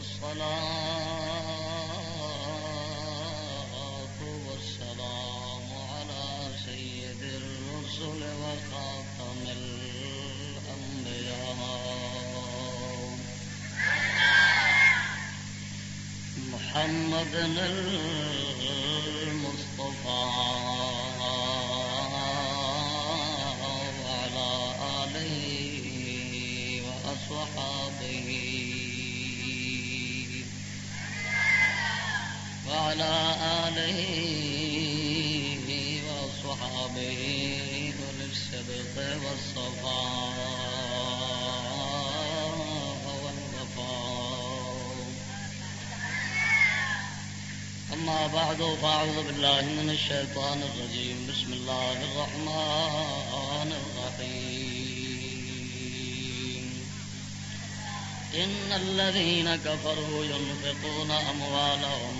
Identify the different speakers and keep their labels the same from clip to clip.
Speaker 1: والصلاة والسلام على سيد الرسل وخاتم الأنبياء. محمد الأنبياء فأعوذ بالله من الشيطان الرجيم. بسم الله الرحمن الرحيم. إن الذين كفروا ينفقون أموالهم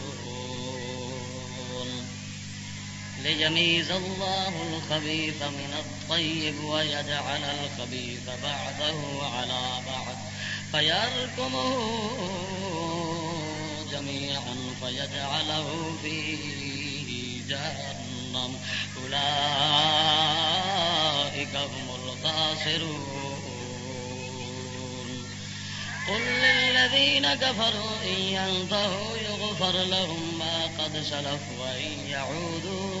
Speaker 1: ليميز الله الخبيث من الطيب ويجعل الخبيث بعده على بعد فيركمه جميعا فيجعله في جهنم. أولئك هم الخاسرون. قل للذين كفروا إن ينتهوا يغفر لهم ما قد سلف وإن يعودوا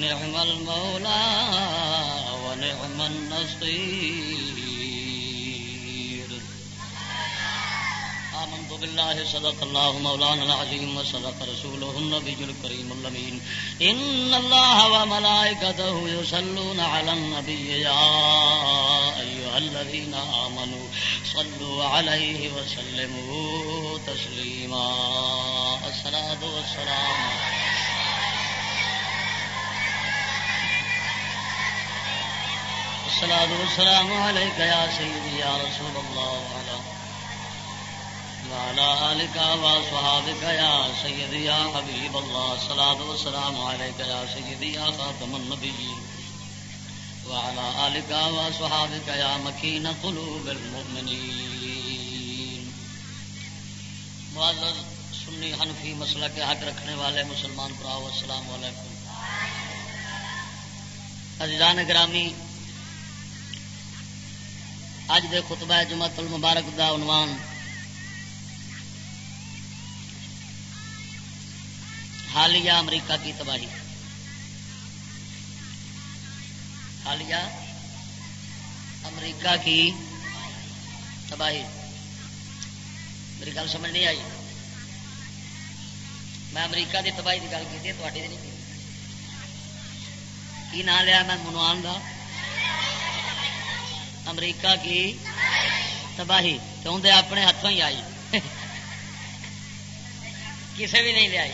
Speaker 1: نعم المولى ونعم النصير. آمنت بالله، صدق الله مولانا العظيم وصدق رسوله النبي الكريم اللمين إن الله وملائكته يصلون على النبي يا أيها الذين آمنوا صلوا عليه وسلموا تسليما. الصلاة والسلام عليكم الصلاة والسلام عليك يا سيدي يا رسول الله وعلى وعلى آلك وصحابك يا سيدي يا حبيب الله. الصلاة والسلام عليك يا سيدي يا خاتم النبيين. وعلى آلك وصحابك يا مكين قلوب المؤمنين. معزز سنی حنفی مسئلہ کے حق رکھنے والے مسلمان پراؤ السلام علیکم. عزیزان گرامی اج دے خطبہ جمعت المبارک دا عنوان حالیہ امریکہ کی تباہی۔ حالیہ امریکہ کی تباہی۔ میری گل سمجھ نہیں آئی۔ میں امریکہ کی تباہی کی گل کی تھی نہیں کی نام لیا میں؟ منوان کا امریکہ کی تباہی، تو اندر اپنے ہاتھوں ہی آئی۔ کسی بھی نہیں لیا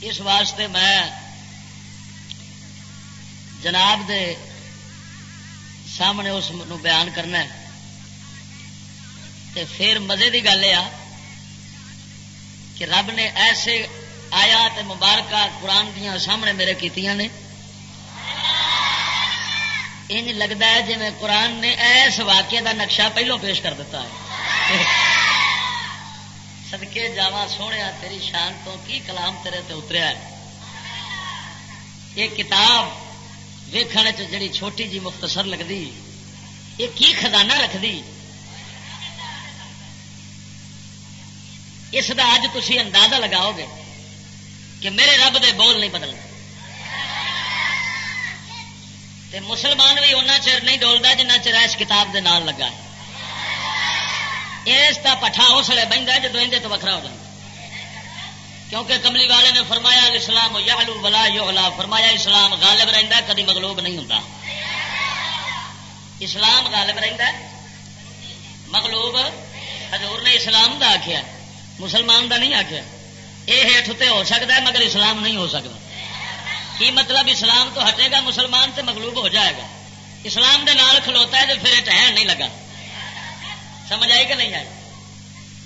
Speaker 1: اس واسطے میں جناب دے سامنے اس بیان کرنا ہے۔ تے پھر مزے کی گل یہ کہ رب نے ایسے آیا مبارکہ قرآن دیا سامنے میرے کیتیاں نے۔ ان لگتا ہے جی میں قرآن نے ایس واقعے دا نقشہ پہلو پیش کر دیتا ہے۔ سدکے جاوا سونے تیری شان تو کی کلام تیرے تے اتریا ہے۔ یہ کتاب ویخنے جڑی چھوٹی جی مختصر لگتی یہ کی خزانہ رکھتی اس کا اج تھی اندازہ لگاؤ گے کہ میرے رب دے بول نہیں بدلتے مسلمان بھی اُنہ چر نہیں ڈولتا جنہ چر اس کتاب دے نال لگا اس کا پٹھا اس لیے بہتا جدو اندر تو وکرا ہو جائے کیونکہ کملی والے نے فرمایا اسلام یالو بلا یولا فرمایا اسلام غالب رہتا کدی مغلوب نہیں ہوتا اسلام غالب رہتا مغلوب حضور نے اسلام کا آخیا مسلمان کا نہیں آخیا یہ ہیٹ اتنے ہو سکتا ہے مگر اسلام نہیں ہو سکتا کی مطلب اسلام تو ہٹے گا، مسلمان سے مغلوب ہو جائے گا۔ اسلام دے نال کھلوتا ہے تو پھر ٹہن نہیں لگا۔ سمجھ آئی کہ نہیں آئی؟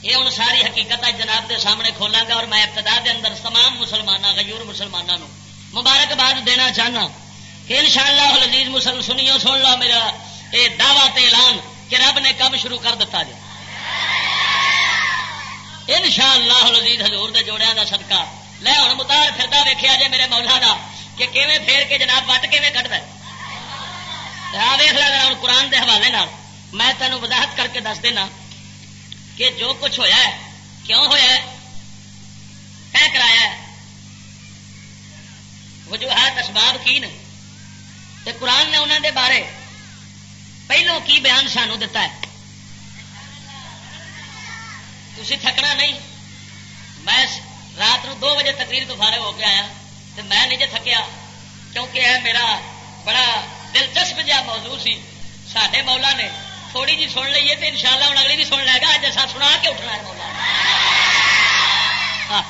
Speaker 1: یہ ہوں ساری حقیقت جناب دے سامنے کھولاں گا اور میں ابتدا دے اندر تمام مسلمانوں غیور مسلمانوں مبارکباد دینا چاہنا کہ ان شاء اللہ لذیذ مسلم سنیو، سن لو میرا یہ دعوی اعلان کہ رب نے کم شروع کر دیتا جی۔ ان شاء اللہ لذیذ ہزور کے جوڑیا کا لے ہوں متار پھرتا ویکیا جی میرے مولا کا کہ کیویں پھیر کے جناب وٹ کیویں کٹ دیکھ لگا ہوں قرآن کے حوالے میں تینوں وضاحت کر کے دس دینا کہ جو کچھ ہویا ہے، کیوں ہویا ہے؟ طے کرایا ہے۔ وجوہات، اسباب کی نے؟ تے قرآن نے انہوں دے بارے پہلو کی بیان سانو دتا ہے؟ تھی تھکنا نہیں۔ میں رات نو دو بجے تقریر تو فارغ ہو کے آیا۔ تو میں نہیں جے تھکیا، کیونکہ ہے میرا بڑا دلچسپ جہا موضوع سی۔ سڈے مولا نے تھوڑی جی سن لیے تو ان شاء اللہ ہوں اگلی بھی سن لے گا۔ اج اصا سنا کے اٹھنا ہے مولا۔ ہاں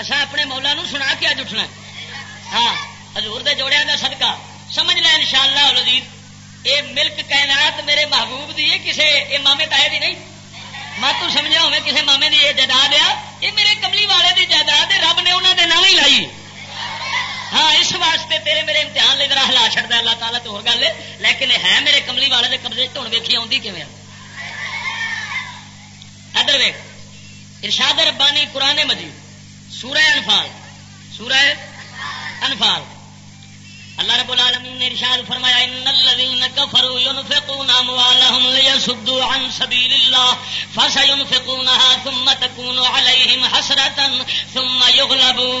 Speaker 1: اصا اپنے مولا نو سنا کے اج اٹھنا ہاں ہزور دے جوڑیا کا سدکا سمجھ لیں ان شاء اللہ یہ ملک کائنات میرے محبوب دی ہے کسی یہ مامے تائے دی نہیں۔ مت سمجھا ہوئے کسی مامے کی یہ جائیداد آ یہ میرے کملی والے کی جائیداد رب نے انہوں نے نام ہی لائی۔ ہاں اس واسطے تیرے میرے امتحان لے کر ہلا چڑتا اللہ تعالیٰ تو گل ہے۔ لیکن ہے میرے کملی والے کے قبضے ہوں ویکھی آؤں کیون ادر ویک ارشاد ربانی قرآن مجید، سورہ انفال۔ سورہ انفال۔ اللہ رب العالمین نے ارشاد فرمایا، ان الذين كفروا ينفقون اموالهم ليصدوا عن سبيل الله فسينفقونها ثم تكون عليهم حسرة ثم يغلبون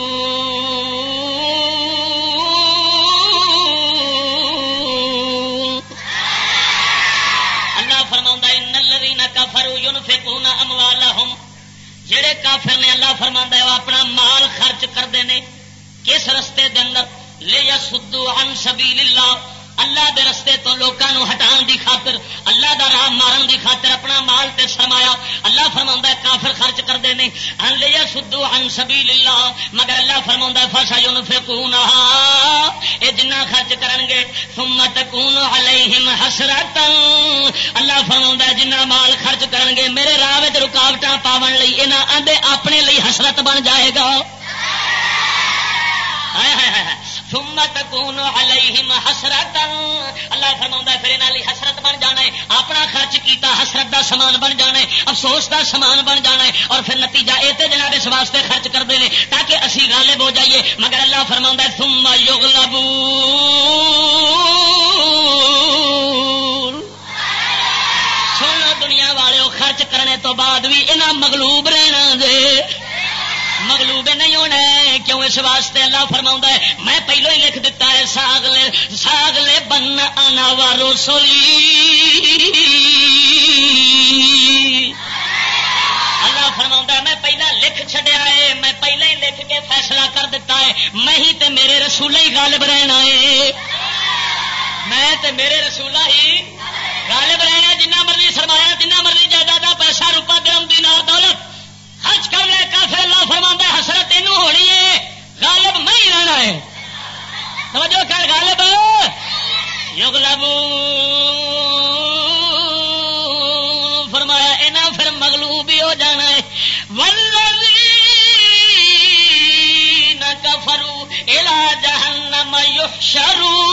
Speaker 1: اللہ فرماوندا ان الذين كفروا ينفقون اموالهم جڑے کافر نے اللہ فرماندا ہے، وہ اپنا مال خرچ کردے نے، کس رستے دے اندر؟ لے یا سدو ان سبیل اللہ اللہ دے رستے تو لوگوں ہٹان دی خاطر، اللہ دا راہ مارن دی خاطر اپنا مال تے سرمایا اللہ فرما کافر خرچ کرتے ہیں ان لے سدو ان سبیل اللہ مگر اللہ فرما فسا یون فکون یہ جنا خرچ کرن گے سمت کون علیہم حسرت اللہ فرما جنا مال خرچ کرن گے، میرے راہ رکاوٹ پاون لی یہاں آدھے اپنے لی حسرت بن جائے گا۔ ہائے ہائے ہائے۔ حسرت اللہ فرما پھر یہاں حسرت بن جانا ہے۔ اپنا خرچ کیتا، حسرت دا سامان بن جانا ہے۔ افسوس دا سامان بن جانا ہے۔ اور پھر نتیجہ یہ تو جناب اس واسطے خرچ کرتے ہیں تاکہ اسی غالب ہو جائیے۔ مگر اللہ فرما ثم یغلبون۔ سونا دنیا والے خرچ کرنے تو بعد بھی یہاں مغلوب رہنا دے۔ مغلوب نہیں ہونا کیوں اس واسطے اللہ فرما ہے؟ میں پہلو ہی لکھ دیتا ہے ساگلے ساگلے بن آنا وارو سولی۔ اللہ فرما میں پہلا لکھ چڈیا ہے۔ میں پہلے ہی لکھ کے فیصلہ کر دیتا ہے۔ میں ہی تے میرے رسول ہی غالب رہنا ہے۔ میں تے میرے رسولہ ہی غالب رہنا جنہ مرضی سرمایا جنہ مرضی جائیداد پیسہ روپا حج کر لے کافر اللہ فرما حسرت تین ہونی ہے۔ غالب میں ہی رہنا ہے۔ سمجھو کر غالب۔ یغلب فرمایا یہاں پھر مغلوب ہی ہو جانا ہے۔ نہ کفرو الا جہنم یحشرون۔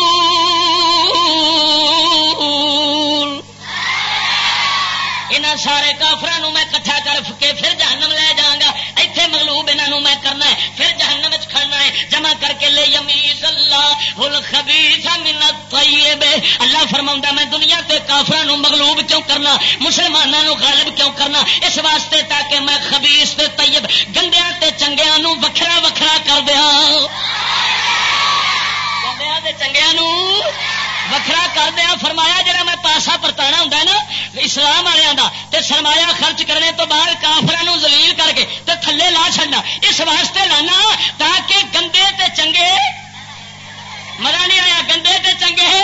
Speaker 1: یہاں سارے کافران میں کٹھا کر کے پھر جہنم لے مغلوب یہاں میں کرنا ہے، پھر جہنم کھڑنا ہے۔ جمع کر کے لے یمیز اللہ الخبیث من الطیب۔ اللہ فرما میں دنیا تے کے کافران مغلوب کیوں کرنا؟ مسلمانوں غالب کیوں کرنا؟ اس واسطے تاکہ میں خبیس تے طیب گندیا تے چنگیا وکھرا وکھرا کر دیا چنگیا وکھرا کر دیا فرمایا جا میں پاسا پرتانا ہوں نا، اسلام والوں کا تے سرمایا خرچ کرنے تو بعد کافر زلیل کر کے تے تھلے لا چڑنا اس واسطے لانا تاکہ گندے تے چنگے، مزہ نہیں آیا، گندے تے چنگے،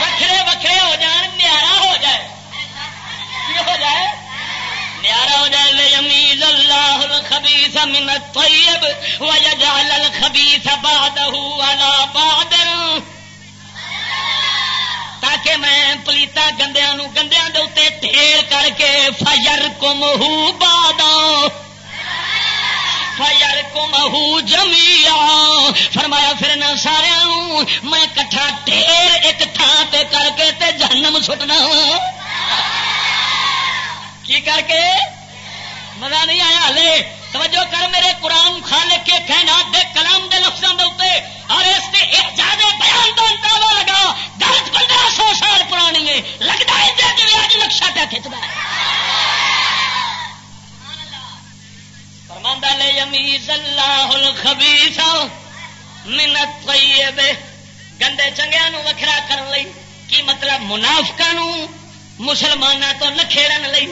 Speaker 1: وکھرے وکھرے ہو جان، نیارا ہو جائے۔ ہو جائے؟ نیارا ہو جائے، لے یمیز اللہ الخبیث من الطیب، ویجعل الخبیث بعدہ علا تاکہ میں پلیتا گندیا گندیا دے ڈھیر کر کے فجر کم ہو بادا فجر کم ہو جمیا فرمایا پھر نہ سارا میں کٹھا ڈھیر ایک تھان پہ کر کے تے جہنم سٹنا۔ کی کر کے؟ مزہ نہیں آیا؟ لے، توجہ کر میرے قرآن خالق کے کہنا دے کلام دے لفظوں کے اتنے اور اس سے ایک زیادہ بیان تو انتاوا لگا گلت پندرہ سو سال پرانی ہے، لگتا ہے جی اج نقشہ پہ کھچتا ہے۔ فرماندہ لے یمیز اللہ الخبیث من الطیب۔ گندے چنگیا وکھرا کرن لئی کی مطلب منافقہ مسلمانوں تو نکھےڑن لئی۔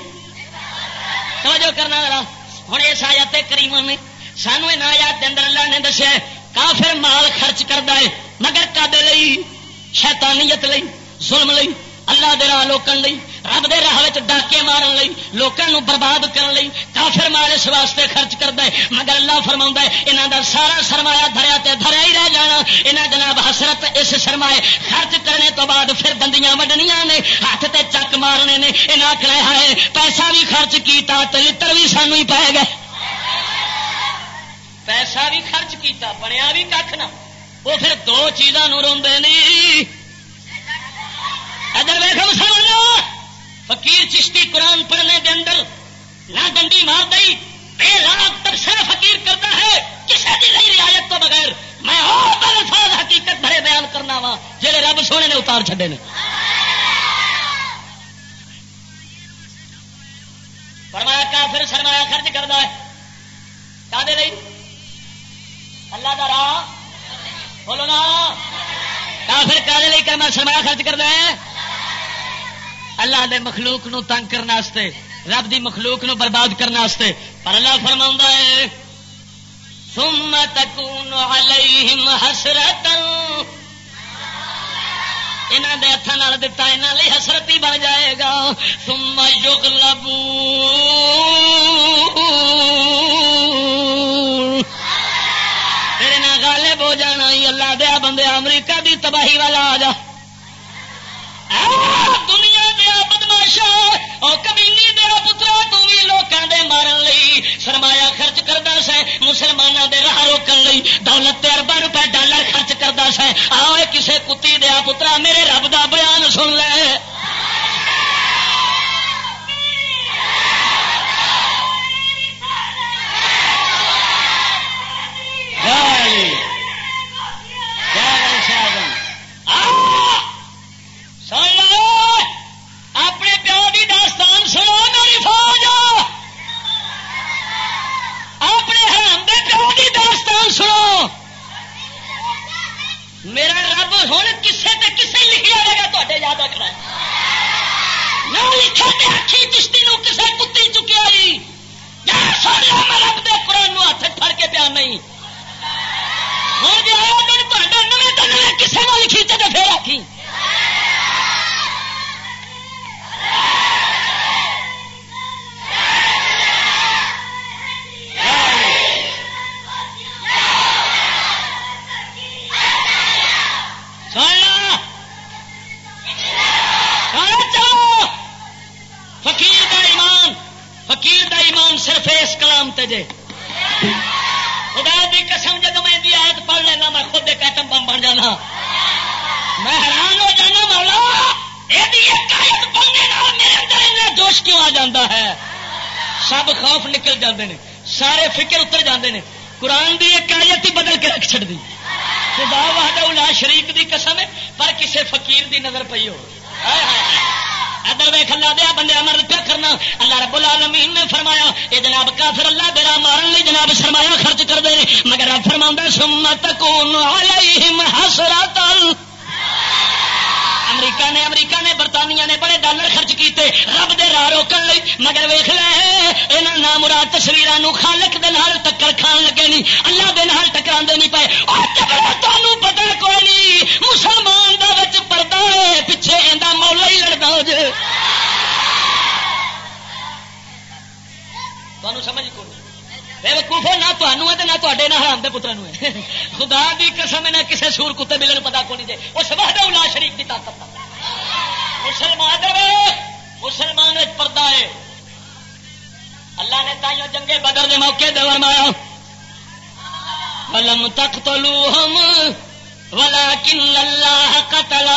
Speaker 1: توجہ کرنا ذرا ہوں اس آیات کریم نے سانو ان آیات کے اندر اللہ نے دسیا ہے کافر مال خرچ کرتا ہے، مگر کدے لئی؟ شیطانیت لئی، ظلم لئی، اللہ دے راہ لوکن لئی، رب دے راہ ڈاکے مارن لئی لوکاں برباد کرن لئی، کافر مال اس واسطے خرچ کرتا ہے۔ مگر اللہ فرما ہے یہاں دا سارا سرمایہ دھریا تے دھریا ہی رہ جانا۔ یہاں جناب حسرت اس سرمایہ خرچ کرنے تو بعد پھر دندیاں وڈنیاں نے، ہاتھ تے چک مارنے نے یہاں آخر ہے پیسہ بھی خرچ کیتا لڑ بھی سانو ہی پائے گئے۔ پیسہ بھی خرچ کیتا، بنیا بھی کھ نہ۔ وہ پھر دو چیزاں روندے نہیں ادھر ویخ مسلمان فقیر چشتی قرآن پڑھنے کے اندر نہ ڈنڈی مار دئی، بے لاکھ تبصرہ فقیر کرتا ہے کسی کی نہیں رعایت تو بغیر۔ میں اور الفاظ حقیقت بھرے بیان کرنا وا جہے رب سونے نے اتار چھڈے نے۔ فرمایا کافر سرمایا خرچ کرتا ہے۔ کا اللہ کا راہ؟ بولو نا۔ کافر کالے کا کرنا سرمایا خرچ کرتا ہے اللہ دے مخلوق نو تنگ کرنے رب دی مخلوق نو برباد کرنے پر اللہ فرما ہے، ثم تکون علیہم حسرت انہوں دے ہاتھوں دتا یہاں لی حسرت ہی بن جائے گا۔ ثم یغلبون۔ تیرے نہ غالب ہو جانا ہی اللہ دیا بندے امریکہ دی تباہی والا آ جا۔ دنیا دیا بدماشا اور کبھی دیا پترا تھی لوگوں دے مارن لی سرمایا خرچ کرتا سا مسلمانوں دے راہ روکن لی دولت اربا روپے ڈالر خرچ کرتا سا آؤ کسے کتی دیا پترا، میرے رب دا بیان سن لے۔ جی۔ اپنے پیو کی داستان سنو میری فوج اپنے حرام دے پیو کی داستان سنو۔ میرا رب ہوں کسے تے کسے لکھا جائے گا تے یاد رکھنا نہ لکھا تے آخی چشتی نو کسے کتی چکیا جی سارا میں رب دے قرآن ہاتھ پھڑ کے پیا نہیں۔ تا نویں تو لکھی تے پھر آخی فقیر دا ایمان، فقیر دا ایمان صرف اس کلام تے جے۔ میں حیران ہو جانا مولا میرے اندر جوش کیوں آ جاتا ہے؟ سب خوف نکل جاتے ہیں سارے فکر اتر جاتے ہیں قرآن کی ایک آیت ہی بدل کے رکھ چڑ دی۔ خدا واہدہ شریف دی قسم ہے، پر کسے فقیر دی نظر پی ہو۔ ادھر ویخ اللہ دیا بندے امر پیا کرنا۔ اللہ رب العالمین نے فرمایا یہ جناب کافر اللہ دے راہ مارن لی جناب سرمایہ خرچ کرتے نے۔ مگر فرما سمت کو امریکہ نے امریکہ نے، برطانیہ نے بڑے ڈالر خرچ کیتے، رب دے راہ روکن لئی۔ مگر ویخ لے یہاں مراد تصویر خالق دے نال ٹکر کھان لگے نہیں اللہ دے نال ٹکرا نہیں پائے تمہیں پتا کوئی نہیں مسلمان دا بچ پردہ ہے، پیچھے اندر مولا ہی لڑتا ہو جائے تمہیں سمجھ کو بے وقوفو نہ تمہوں ہے نہ تے نہ حرام دے پترا خدا دی قسم نہ کسے سور کتے ملن پتا کو نہیں دے۔ وہ سب الا شریف کی طاقت مسلمان مسلمان ایک پردہ ہے۔ اللہ نے تائیوں جنگے بدر دے موقع دے مارا ولم تک تو لو ہم اللہ قتل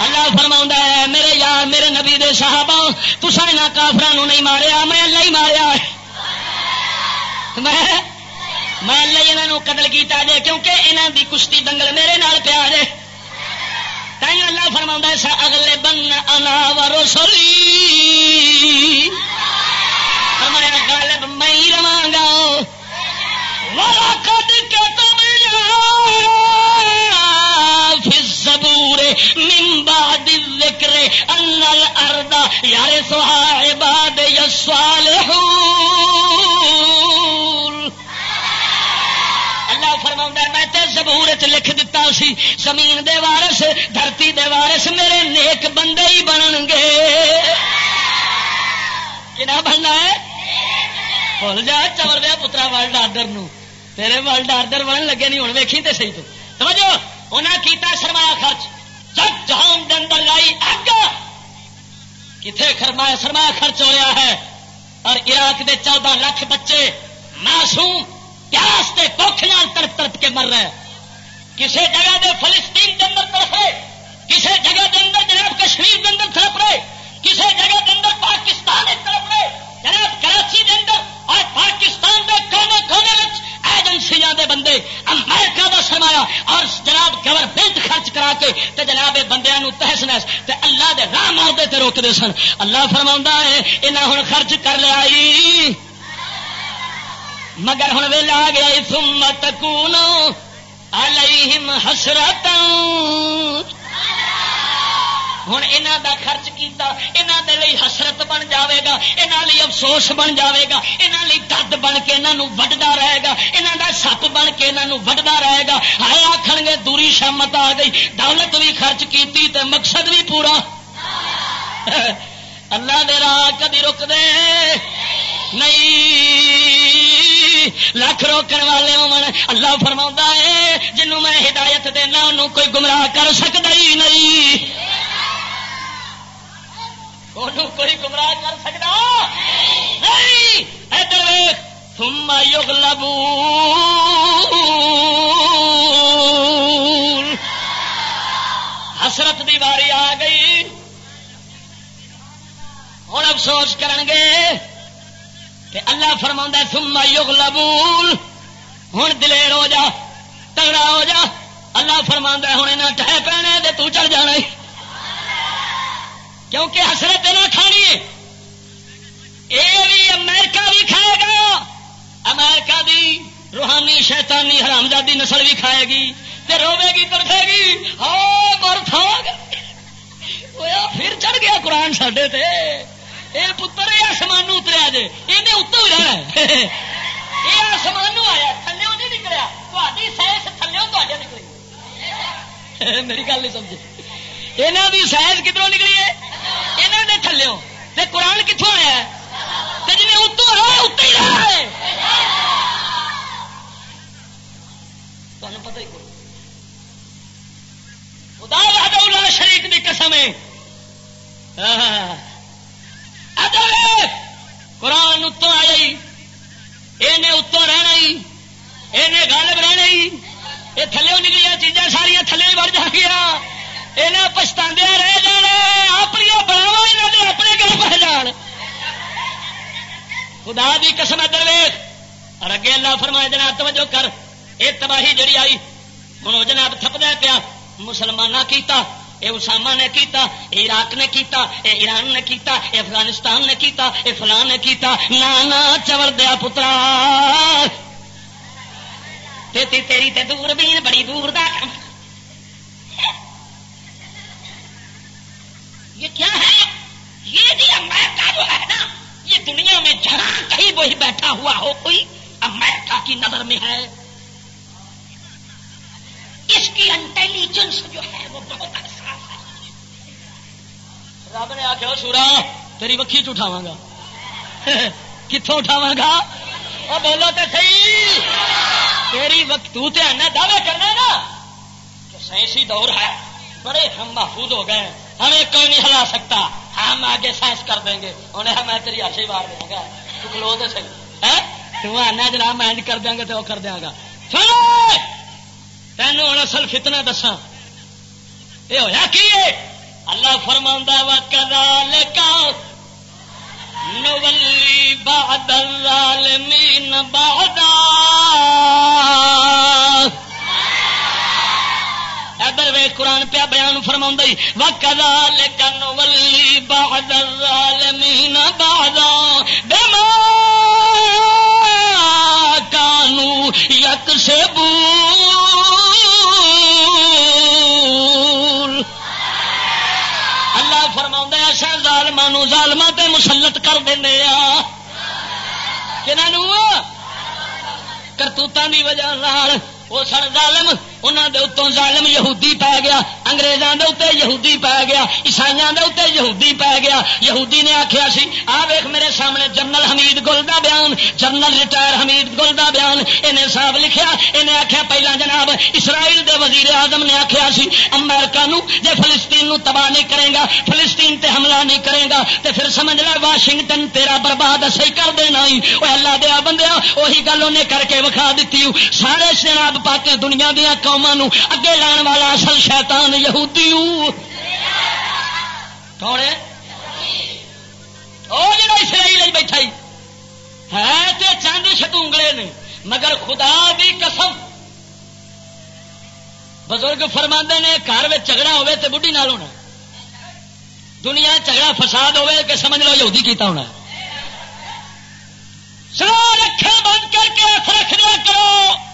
Speaker 1: اللہ فرما ہے، میرے یار، میرے نبی دے صحابہ تسا یہاں کافران نہیں ماریا، میں اللہ ہی ماریا ہے۔ میں اللہ انہوں قتل کیتا جے، کیونکہ انہوں دی کشتی دنگل میرے نال پیا جے۔ تین اللہ فرما سا اگلے بن انا و رسولی۔ فرمایا، غالب میں ہی رواں گا۔ وَلَقَدْ كَتَبْنَا فِي الزَّبُورِ مِن بَعْدِ الذِّكْرِ أَنَّ الْأَرْضَ يَرِثُهَا عِبَادِيَ الصَّالِحُونَ زبور چ لکھ دتا سی، زمین دے وارث، دھرتی دے وارث میرے نیک بندے ہی بنن گے۔ کنا بننا ہے؟ بھول جا، چور دیا پترا ورلڈ آرڈر نو۔ تیرے ورلڈ آرڈر بن لگے نہیں ہوں ویکھی تو صحیح تو۔ سمجھو انہیں کیتا سرمایہ خرچ۔ جگ جہان دے اندر لائی اگ۔ کتنے سرمایہ سرمایہ خرچ ہو رہا ہے؟ اور عراق دے چودہ لاکھ بچے معصوم پیاس کے کوکھ تڑپ تڑپ کے مر رہے کسی جگہ دے فلسطین کے اندر تڑپ رہے کسی جگہ دے اندر جناب کشمیر کے اندر تڑپ رہے کسی جگہ کے اندر پاکستان تڑپ رہے۔ جناب کراچی کے اندر اور پاکستان کے کونے کونے ایجنسیاں دے بندے امریکہ دا سرمایا اور جناب گورنمنٹ خرچ کرا کے تے جناب بندے تحس نحس تے اللہ دے راہ مارتے تے روکتے سن۔ اللہ فرما ہے انہیں ہوں خرچ کر لیا مگر ہوں ویلا آ گیا سمت کو حسرت ہوں یہاں دا خرچ کیتا یہاں دے لئی حسرت بن جاوے گا یہاں لی افسوس بن جاوے گا یہاں لی درد بن کے یہاں وڈتا رہے گا یہاں دا سپ بن کے یہاں وڈتا رہے گا ہر آخر گے دوری شامت آ گئی، دولت بھی خرچ کیتی تے مقصد بھی پورا۔ اللہ دے راہ کدی رک دے؟ نہیں۔ لکھ روکن والے ہون۔ اللہ فرما ہے، جنوں میں ہدایت دینا، انہوں کوئی گمراہ کر سکتا ہی نہیں۔ کوئی گمراہ کر سکتا نہیں۔ ادھر ثم یغلبون حسرت دی باری آ گئی۔ ہوں افسوس کرن گے کہ اللہ فرما ثم یغلبون ہوں دلیر ہو جا تگڑا ہو جا۔ اللہ فرما ہوں یہاں ٹہ پینے تو چڑھ جانا کیونکہ حسرت نہ کھانی ہے۔ یہ بھی امریکہ بھی کھائے گا۔ امریکہ دی روحانی شیطانی حرامزادی نسل بھی کھائے گی، تے روے گی ترفے گی۔ ہاں مر تھا پھر چڑھ گیا قرآن سڈے تے۔ اے پتر یہ آسمان اتریا جے یہ اتو ہی رہنا یہ آسمان آیا تھلے نہیں نکلیا۔ تاری سائنس تھلے تے نکلی۔ میری گل نہیں سمجھی۔ یہاں کی سائز کدھروں نکلی ہے؟ یہاں نے تھلو قرآن کتوں آیا جی اتو ہے اتو ہی رہا ہے تمہیں پتہ ہی کوئی خدا شریف کی قسم ہے۔ قرآن اتوں آ گئی یہ اتوں رہنا ہی۔ یہ گالب رہنا ہی۔ یہ تھلے نکلی چیزاں ساریا تھلے بڑھ جا گیا یہاں پچھتا رہ جانا اپنی بڑھاوا یہاں اپنے گھر پہ جان۔ خدا بھی قسم ادھر ویخ اور اگے اللہ فرمائے، جناب، توجہ کر۔ یہ تباہی جڑی آئی ہوں جناب تھپدا پیا مسلمان کیتا۔ اے اسامہ نے کیتا، اے عراق نے کیتا، اے ایران نے کیتا، اے افغانستان نے کیتا، اے فلان نے کیتا، نانا چور دیا پترا۔ دیتی تیری تے دور بھی بڑی دور دا یہ کیا ہے؟ یہ جی امریکہ جو ہے نا، یہ دنیا میں جہاں کہیں وہی بیٹھا ہوا ہو کوئی؟ امریکہ کی نظر میں ہے۔ اس کی انٹیلیجنس جو ہے وہ بہت اچھا رب نے آخیا سورا، تیری وکھی چٹھاوا گا؟ کتوں اٹھاوا گا؟ وہ بولو تو صحیح۔ تیری وقت تو دعوے کرنا نا۔ کہ سائنسی دور ہے، بڑے ہم محفوظ ہو گئے ہمیں کوئی نہیں ہلا سکتا۔ ہم آگے سائنس کر دیں گے۔ انہیں میں تیری آشی بار دوں گا تو کلو تو صحیح۔ ہاں؟ تو آنا جناب، میں کر دیں گے تو وہ کر دیا گا۔ تینوں ہوں اصل فتنا دسا یہ ہوا کی اللہ فرما وا کدال کا نولی بہاد الظالمین بہدا ادھر وے قرآن پیا بیان فرما وکدال کن ولی بہاد الظالمین بہدا ظالم تے مسلط کر دیں کرتوتوں کی وجہ وہ سن ظالم انہوں دے اتوں ظالم یہودی پی گیا انگریزوں دے اتنے یہودی پی گیا عیسائی دے اتنے یہودی پی گیا۔ یہودی نے آخیا سی، آ ویخ میرے سامنے جنرل حمید گل کا بیان، جنرل ریٹائر حمید گل کا بیان۔ انہیں صاحب لکھیا انہیں آخیا پہلا جناب، اسرائیل دے وزیر اعظم نے آخیا سی، امریکہ نو، جے فلسطین نو تباہ نہیں کرے گا، فلسطین تے حملہ نہیں کرے گا، تے پھر سمجھ لے واشنگٹن تیرا برباد اصل کر دینا ہی۔ وہ اللہ دیا بندیا وہی گل انہیں کر کے وکھا دیتی سارے جناب پاک دنیا دیا قوما اگے لان والا اصل شیطان یہودی کون ہے؟ وہ جڑا اسرائیل بیٹھا ہے تو چند شتونگڑے نے، مگر خدا دی قسم۔ بزرگ فرما نے، گھر جھگڑا ہوے تو بڑھی نال ہونا۔ دنیا جھگڑا فساد ہوے کہ سمجھ لو یہودی کیتا ہونا۔ سو رکھا بند کر کے رکھ دیا کرو۔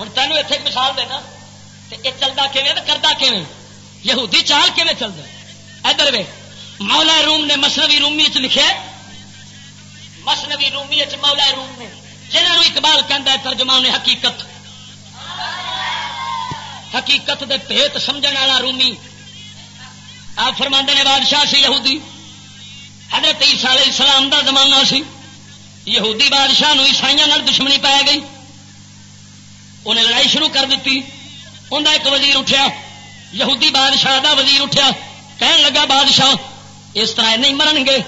Speaker 1: ہوں تینوں اتنے ایک مثال دینا یہ چلتا کرتا یہودی چال چلتا ادھر وے مولا روم نے مسنوی رومی چ لکھے مسنوی رومی مولا روم نے جنہوں اقبال کہہ ترجمان نے حقیقت حقیقت دے پیت سمجھ والا رومی۔ آپ فرما نے بادشاہ سی یہودی، حضرت عیسیٰ علیہ السلام دا زمانہ سی، یہودی بادشاہ عیسائی دشمنی پائی گئی۔ انہیں لڑائی شروع کر دیتی۔ انہیں ایک وزیر اٹھیا۔ یہودی بادشاہ دا وزیر اٹھیا۔ کہن لگا بادشاہ، اس طرح نہیں مرن گے۔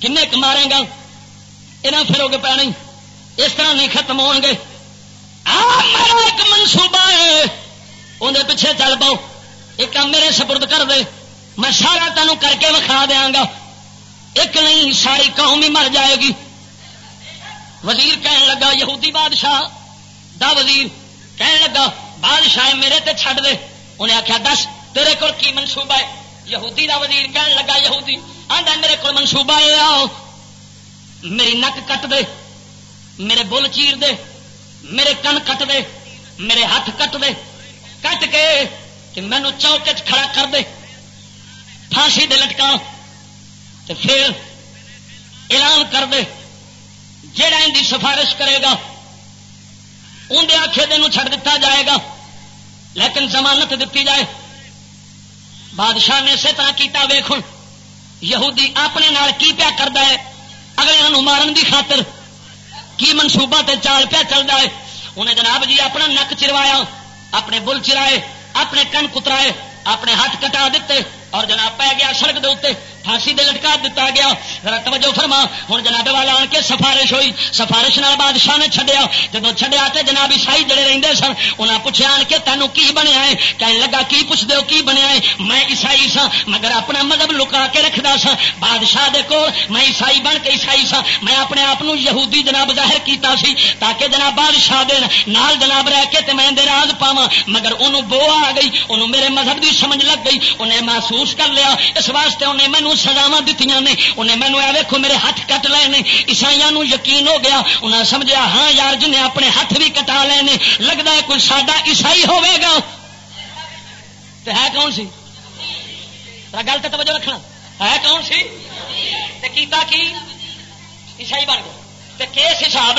Speaker 1: کن مارے گا؟ یہاں پھرو گے پہ نہیں اس طرح نہیں ختم ہو گے۔ ایک منصوبہ ہے۔ اندر پیچھے چل پاؤ۔ ایک کام میرے سپرد کر دے۔ میں سارا تینوں کر کے وکھا دیا گا۔ ایک نہیں، ساری قوم ہی مر جائے گی۔ وزیر کہنے لگا، یہودی بادشاہ دا وزیر کہنے لگا، بادشاہ میرے تے چھڈ دے۔ انہیں آخیا دس، تیرے کو کی منصوبہ ہے؟ یہودی دا وزیر کہنے لگا، یہودی آدھا میرے کو منصوبہ ہے، آؤ۔ میری نک کٹ دے، میرے بل چیر دے، میرے کن کٹ دے، میرے ہاتھ کٹ دے۔ کٹ کے کہ مینو چوک کھڑا کر دے۔ پھانسی دے لٹکا پھر اعلان کر دے۔ جہاں ان کی سفارش کرے گا اندر آخے دن چھڑ دیتا جائے گا۔ لیکن ضمانت دیتی جائے۔ بادشاہ نے اسی طرح کیتا ویخ یہودی اپنے نال کی پیا کرتا ہے؟ اگلے مارن دی خاطر کی منصوبہ تے چال پیا چلتا ہے؟ انہیں جناب جی اپنا نک چروایا، اپنے بل چرائے، اپنے کن کترائے، اپنے ہاتھ کٹا دیتے اور جناب پی گیا سڑک دے پھانسی دے لٹکا دتا گیا۔ ذرا توجہ فرما۔ ہوں جناب والا آن کے سفارش ہوئی۔ سفارش نال بادشاہ نے چھڈیا۔ جب چھڈیا تو جناب عیسائی جڑے رہتے سن انہیں پوچھا آن کے تینوں کی بنیا ہے؟ کہنے لگا، کی پوچھ دو کی بنیا ہے؟ میں عیسائی سا مگر اپنا مذہب لکا کے رکھدا سا بادشاہ دے میں عیسائی بن کے عیسائی سا میں اپنے آپ یہودی جناب ظاہر کیتا سی، تاکہ جناب بادشاہ دے نال جناب رہ کے میں راز پاوا مگر انہوں بو آ گئی انہوں میرے مذہب کی سمجھ لگ گئی، انہیں محسوس کر لیا۔ اس واسطے انہیں مینو سزاوا دیتی نے انہیں ویکو میرے ہاتھ کٹ لے عیسائی یقین ہو گیا انہیں سمجھا ہاں یار جنہیں اپنے ہاتھ بھی کٹا لے نے لگتا ہے کوئی ساڈا عیسائی ہوا تو ہے کون سی گل تو توجہ رکھنا ہے کون سی کیتا کی عیسائی بن گیا کس حساب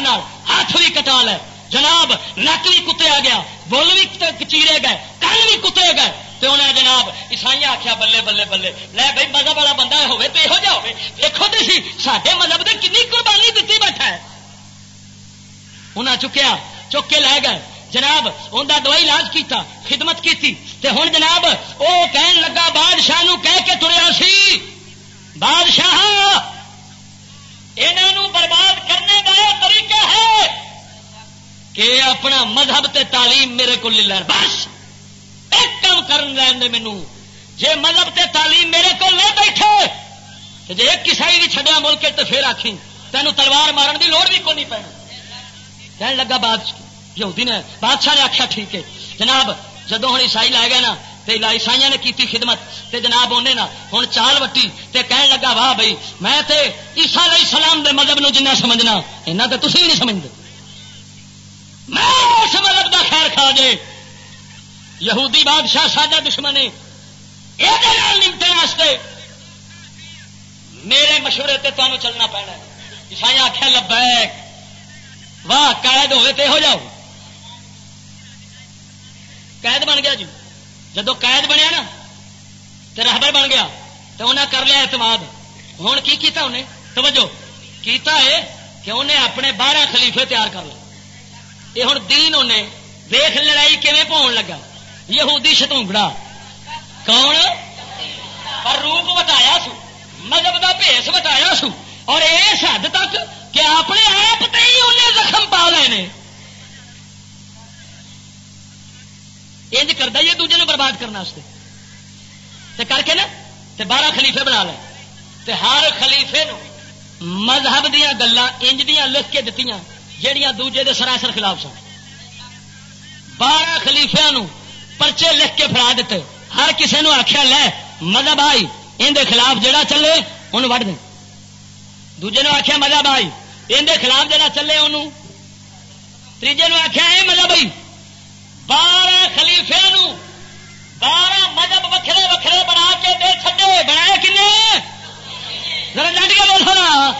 Speaker 1: ہاتھ بھی کٹا لے جناب نک بھی کتیا گیا بول بھی چیرے گئے کن بھی کتے گئے تو انہیں جناب عیسائی آخیا بلے بلے بلے، لے بھائی مذہب والا بندہ ہوے تو یہو جہ دیکھو تو سی سارے مذہب نے کنی قربانی دیتی بیٹھا ہے۔ انہیں چکیا، چک کے لے گئے۔ جناب انہیں دوائی علاج کیتا، خدمت کی ہوں جناب وہ کہن لگا، بادشاہ نو کہہ کے تریا سی۔ بادشاہ انہوں برباد کرنے کا طریقہ ہے کہ اپنا مذہب تے تعلیم میرے کو لے لین۔ بس! ایک کام کر لین دے مینو جے مذہب تے تعلیم میرے کو لے بیٹھے تو جے ایک کسائی بھی چڈیا ملک تو پھر آخی تینوں تلوار مارن دی لوڑ بھی کوئی نہیں پڑنا کہنے لگا بادشاہ، یہودی نے، بادشاہ نے آخیا ٹھیک ہے۔ جناب جدو ہوں عیسائی لائے گئے نا عیسائی نے کیتی خدمت، تے جناب انہیں نا ہوں چال وٹی، تے کہنے لگا واہ بھائی میں تے عیسا علیہ السلام دے مذہب نو جنہ سمجھنا یہاں تو تھی نہیں سمجھتے میں اس مذہب کا خیر کھا جے یہودی بادشاہ ساڈا دشمن ہے یہ نمٹنے میرے مشورے تے تمہیں چلنا پینا عیسائی آخیا لبیک، واہ قید ہوئے تے ہو جاؤ۔ قید بن گیا جی۔ جدو قید بنیا نا تو رحبر بن گیا تو انہیں کر لیا اعتماد۔ ہوں کی کیتا انہیں؟ توجہ۔ کیتا ہے کہ انہیں اپنے بارہ خلیفے تیار کر لے۔ یہ ہوں دین انہیں ویخ لڑائی کیون پاؤن لگا؟ یہودی شتونگڑا کون؟ پر روپ بتایا سو، مذہب کا بھیس بتایا سو۔ اور اس حد تک کہ اپنے آپ ہی انہیں زخم پا لے انج کرتا یہ دوجے نے برباد کرنے تے کر کے نا، تے بارہ خلیفے بنا لے۔ تے ہر خلیفے نو مذہب دیا گلان انج دیا لکھ کے دیتی جہیا دوجے دے سراسر خلاف سن۔ بارہ خلیفیا پرچے لکھ کے فرا دیتے۔ ہر کسی نو آخیا لے، مذہب آئی اندر خلاف جڑا چلے انہوں وڈ دیں دوجے نو آخیا مذہب آئی اندر خلاف جڑا چلے انہوں تیجے نو آخیا اے مذہب آئی۔ بارہ خلیفے بارہ مذہب وکھرے وکھرے بنا کے دے چڈے بنا کنے؟ ذرا ڈنڈ کے بولنا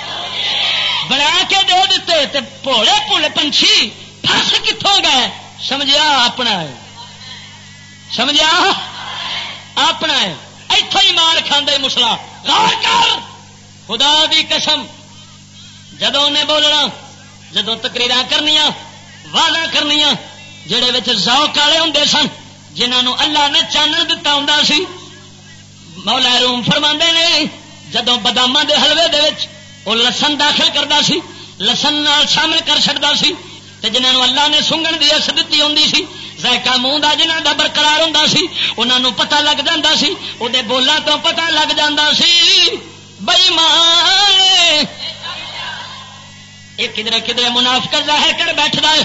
Speaker 1: بنا کے دے دیتے پوڑے پوڑے پنچھی پس کتوں گئے؟ سمجھا اپنا ہے۔ سمجھا؟ اپنا ہے۔ اتوں ہی مار کھانے مسلا۔ غور کر۔ خدا دی قسم۔ جدو نے بولنا جدو تکریر کرنی وعدہ کرنی جہے ذوق والے ہوں سن جنہوں اللہ نے چانن دتا ہوں سی۔ مولا روم فرما نے جدو بدام کے حلوے دے وہ لسن داخل کرتا سی، لسن شامل کر چڑتا سی جنہوں اللہ نے سنگن دی اص دیتی ہوں سی ذائقہ منہ کا جنہ کا برقرار ہوں سی انہوں پتا لگ جا سی وہ بولوں تو پتا لگ جا سی بئی مان یہ کدھر کدھر منافق ظاہر کر بیٹھتا ہے،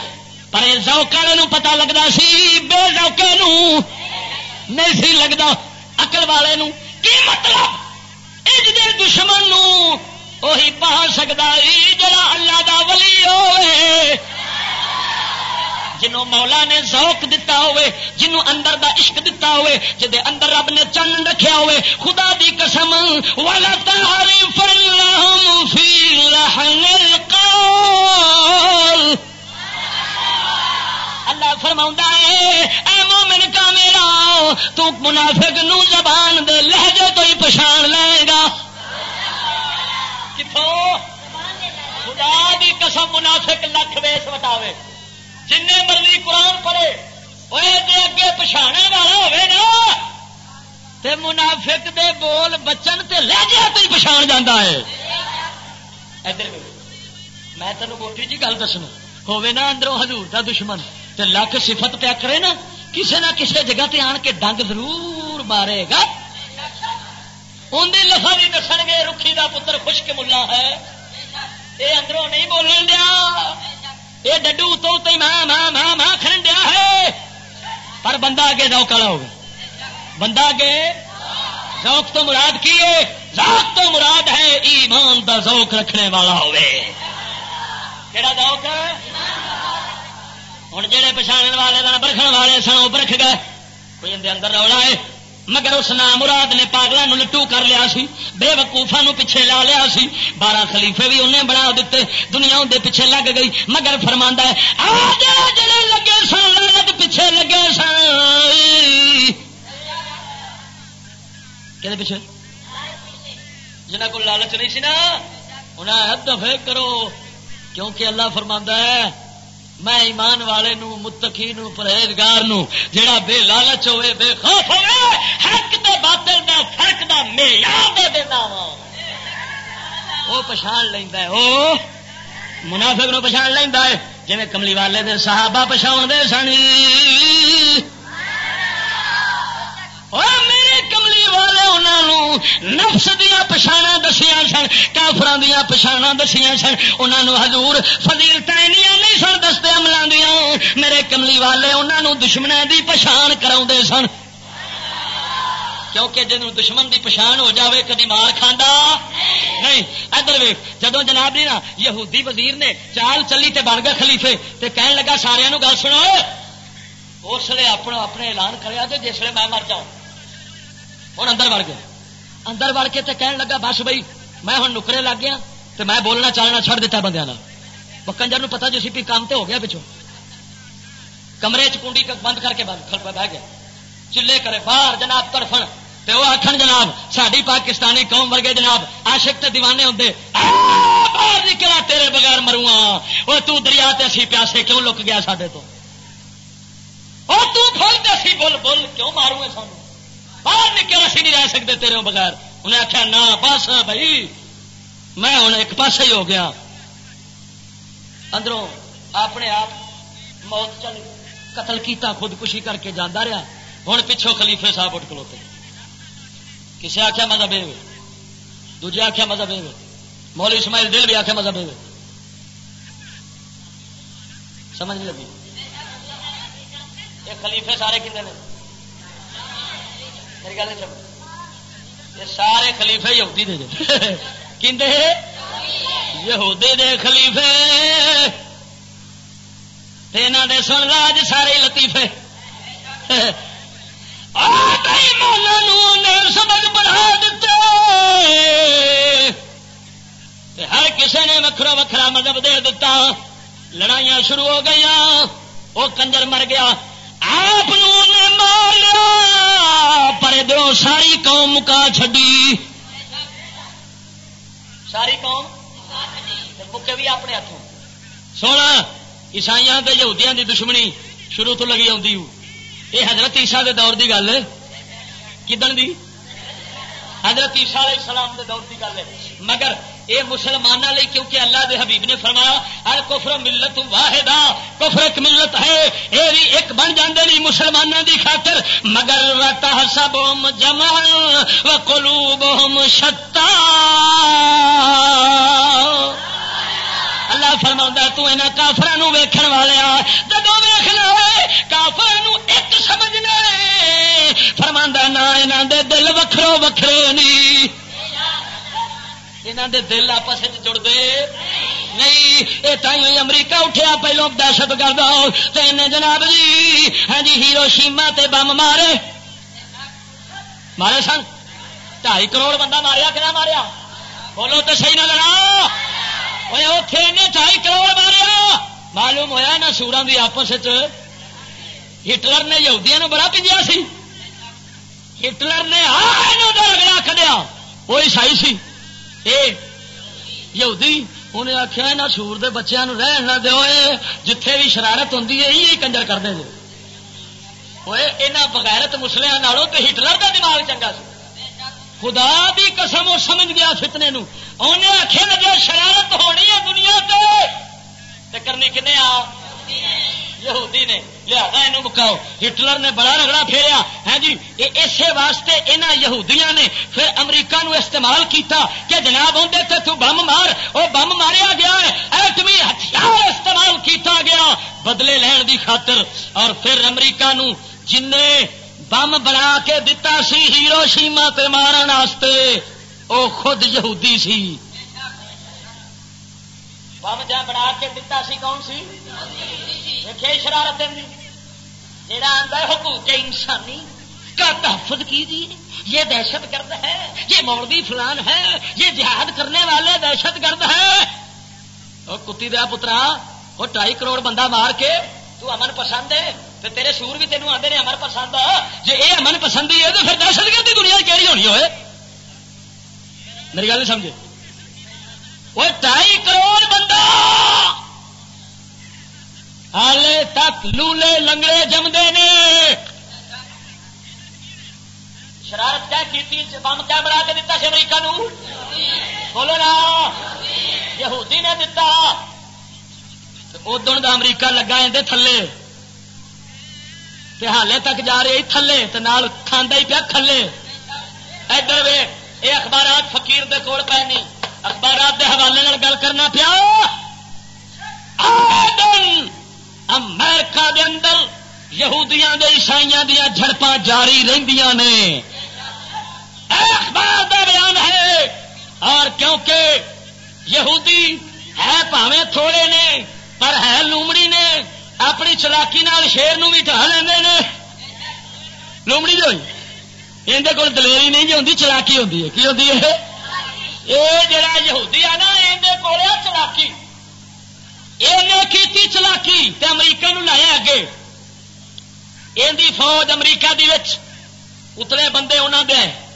Speaker 1: پر یہ والے پتا لگتا سی، بے زوکے نہیں سی لگتا اکل والے کی مطلب؟ اس دشمن نو وہی پا سکتا جڑا اللہ دا ولی ہوئے جنوں مولا نے ذوق دتا ہوئے، جنوں اندر دا عشق دتا ہوئے، جدے اندر رب نے چن رکھیا ہوئے، خدا دی قسم والا تعریف اللهم في لحن القول۔ اللہ فرما ہے، اے مومن کا میرا تو منافق نو زبان دے لہجے تو ہی پچھان لے گا۔ کتوں خدا دی قسم، منافق لکھ ویس وٹاوے۔ جن مرضی قرآن پڑے وہ اگے پچھانے والا ہوئے نا، تے منافق دے بول بچن تے لہجے تو ہی پچھان جانا ہے۔ ادھر میں تینوں موٹی جی گل دسنا ہوے نا اندروں حضور دا دشمن، تے لکھ صفت پیا کرے نا، کسے نہ کسے جگہ تے آن کے ڈنگ ضرور مارے گا۔ اندر لفا بھی دسن گے، رکھی دا پتر خشک ملا ہے۔ یہ اندروں نہیں بولن دیا۔ یہ ڈڈو تو ماں ماں ماں ماں کھڑن دیا ہے۔ پر بندہ آگے روک والا ہوگا۔ بندہ آگے روک تو مراد کی ہے؟ ذات تو مراد ہے ایمان دا ذوق رکھنے والا ہوئے۔ کہڑا ذوق ہوں جہے پچھاڑنے والے برکھن والے سن وہ برکھ گئے۔ کوئی اندر رولا ہے؟ مگر اس نام مراد نے پاگلوں لٹو کر لیا سی بے وقوفا پیچھے لا لیا سی۔ بارہ خلیفے بھی انہیں بنا دیتے، دنیا اندر پیچھے لگ گئی۔ مگر فرما ہے جڑے لگے سن لڑت پیچھے لگے سن۔ کہ پیچھے؟ جنہ کو لالچ نہیں سی نا، انہیں دفے کرو۔ کیونکہ اللہ فرما ہے میں ایمان والے نو متقی نو، پرہیزگار نو جڑا بے لالچ ہوئے، بے خوف ہوئے، حق دے باطل دا، فرق دا معیار دے دینا وا وہ پچھان لینا ہے۔ وہ منافق نو پچھان لینا ہے۔ جی کملی والے دے صحابہ پچھاؤ دے سن۔ میرے کملی والے انہوں نفس دیا پچھاڑا دسیا سن کافر دیا پچھاڑا دسیا سن۔ انہوں ہزور فضیلت نہیں سن دستے عملوں دیا میرے کملی والے انہوں دشمن دی پچھان کرا سن۔ کیونکہ جن دشمن دی پچھان ہو جاوے، کدی مار کھانا نہیں۔ ادھر ویک جدو جناب جی نا، یہودی وزیر نے چال چلی تے بن گیا خلیفے تے کہن لگا سارا گل سنو اس لیے اپنا اپنے اعلان کریا جس میں مر جاؤں۔ ہوں اندر وڑ گیا۔ اندر وڑ کے کہنے لگا، بس بھائی، میں ہوں نکرے لگ گیا تو میں بولنا چالنا چھڑ دیتا بندے کنجر پتا جو سی کام تو ہو گیا پچھو کمرے چنڈی بند کر کے بند بہ گیا۔ چلے کرے، باہر جناب ترفن تو وہ آخر جناب ساری پاکستانی قوم ورگے جناب آشک تے دیوانے ہوں باہر نکلا، تیرے بغیر مرو وہ تو دریا تے پیاسے کیوں لک گیا سڈے تو؟ سی بول بول کیوں مارو سانو باہر نکل اسی نہیں رہ سکتے تیرے بغیر۔ انہیں آخیا نہ بس بھائی، میں ہوں ایک پاس ہی ہو گیا۔ اندروں اپنے آپ موت چل قتل کیتا، خودکشی کر کے جانا رہا۔ ہوں پچھوں خلیفے صاحب اٹھ کلوتے کسے آخیا مذہب اے دوجے آخیا مذہب اے مول اسماعیل دل بھی آخیا مذہب اے سمجھ لگی؟ یہ خلیفے سارے کتنے میری گل یہ سارے خلیفے یہودی دے کھے یہودی دے خلیفے۔ یہاں دے سن راج سارے لطیفے۔ سبق بنا دیتے ہر کسی نے وکرا وکھرا مذہب دے دیتا لڑائیاں شروع ہو گئی وہ کنجر مر گیا۔ آپ ماریا پر ادھر ساری قوم مکا چڈی ساری قوم؟ مکے بھی اپنے ہاتھوں۔ سونا عیسائی یہودیاں دی دشمنی شروع تو لگی آتی یہ حضرت عیسا دے دور دی گل۔ کدن دی؟ حضرت عیسا علیہ السلام دے دور دی گل۔ ہے مگر یہ مسلمانوں لی کیونکہ اللہ دے حبیب نے فرمایا، ہر کفر ملت واحد کفر ایک ملت ہے یہ بھی ایک بن جاندے نہیں مسلمانوں دی خاطر۔ مگر رتا سب جمع و قلوب شتا۔ اللہ فرما تو یہاں کافر ویکھن والے جب ویخنا کافر ایک سمجھنا فرما نہ یہاں دے دل وکھرو وکھرے نہیں یہاں دے دل آپس جڑتے نہیں یہ تھی امریکہ اٹھیا، پہلو دہشت گرد جناب جی ہاں جی ہیرو شیما تے بم مارے۔ مارے سن؟ ڈائی کروڑ بندہ ماریا کہ نہ ماریا؟ بولو تو صحیح نہ لڑا اتے ڈائی کروڑ ماریا۔ معلوم ہوا نہ سورا کی آپس ہٹلر نے یہودیاں بڑا پنجیا سی۔ ہٹلر نے رگڑا کھڈیا وہ عیسائی سی۔ یہودی، انہیں آخیا یہاں سور دے بچوں رہن نہ دو جتھے بھی شرارت ہوں یہی کنجر کرتے ہیں یہاں بغیرت مسلیا نالوں تو ہٹلر کا دماغ چنگا سی۔ خدا بھی قسم وہ سمجھ گیا فتنے انہیں آخیا جو شرارت ہونی ہے دنیا تے کرنی کنے آ؟ یہودی نے، لہذا یہ مکاؤ ہٹلر نے بڑا رگڑا پھیریا۔ ہے جی اسی واسطے یہاں یہودیاں نے پھر امریکہ نو استعمال کیتا کہ جناب آدھے تے تو بم مار وہ بم ماریا گیا ہے۔ ایٹمی ہتھیار استعمال کیتا گیا بدلے لین دی خاطر۔ اور پھر امریکہ نو جن بم بنا کے دتا سی ہیرو شیما تے مارن واسطے۔ وہ خود یہودی سی۔ بم جا بنا کے دتا سی کون سی؟ دیکھے شرارت جہاں آتا ہے حقوق انسانی۔ کا تحفظ کیجیے یہ دہشت گرد ہے۔ یہ مولوی فلان ہے۔ یہ جہاد کرنے والے دہشت گرد ہے۔ وہ کتی دیا پترا وہ ڈائی کروڑ بندہ مار کے تو امن پسند ہے۔ تو تیرے سور بھی تینوں آتے ہیں امن پسند جی یہ امن پسند ہی ہے تو پھر دہشت گردی دنیا کہڑی ہونی ہوئے؟ میری گل نہیں سمجھے۔ وہ ڈائی کروڑ بندہ! ہالے تک لولے لنگڑے جمدے نے۔ شرارت کیا کی بم کیا بنا کے دتا امریکہ نو؟ بولو نا۔ یہودی نے دتا۔ ادن کا امریکہ لگا اندر تھلے۔ حالے تک جا رہے تھلے۔ نال کھانا ہی پیا تھلے۔ ادھر وے یہ اخبارات فقیر دے کول پے نہیں اخبارات دے حوالے گل کرنا پیا۔ امریکہ دے اندر یہودیاں دے عیسائیاں دیا جھڑپاں جاری رہندیاں نے۔ اخبار کا بیان ہے۔ اور کیونکہ یہودی ہے پاوے تھوڑے نے، پر ہے لومڑی نے، اپنی چلاکی نال شیر نو بھی ٹھا لیں لومڑی جو اندر کول دلیری نہیں جی ہوتی چلاکی ہوتی ہے۔ کی ہوتی ہے؟ یہ جڑا یہودی ہے نا اندر کول چلاکی۔ کی چلاکی تے امریکہ نو لایا اگے۔ یہ فوج امریکہ دی وچ اتنے بندے انہوں دے۔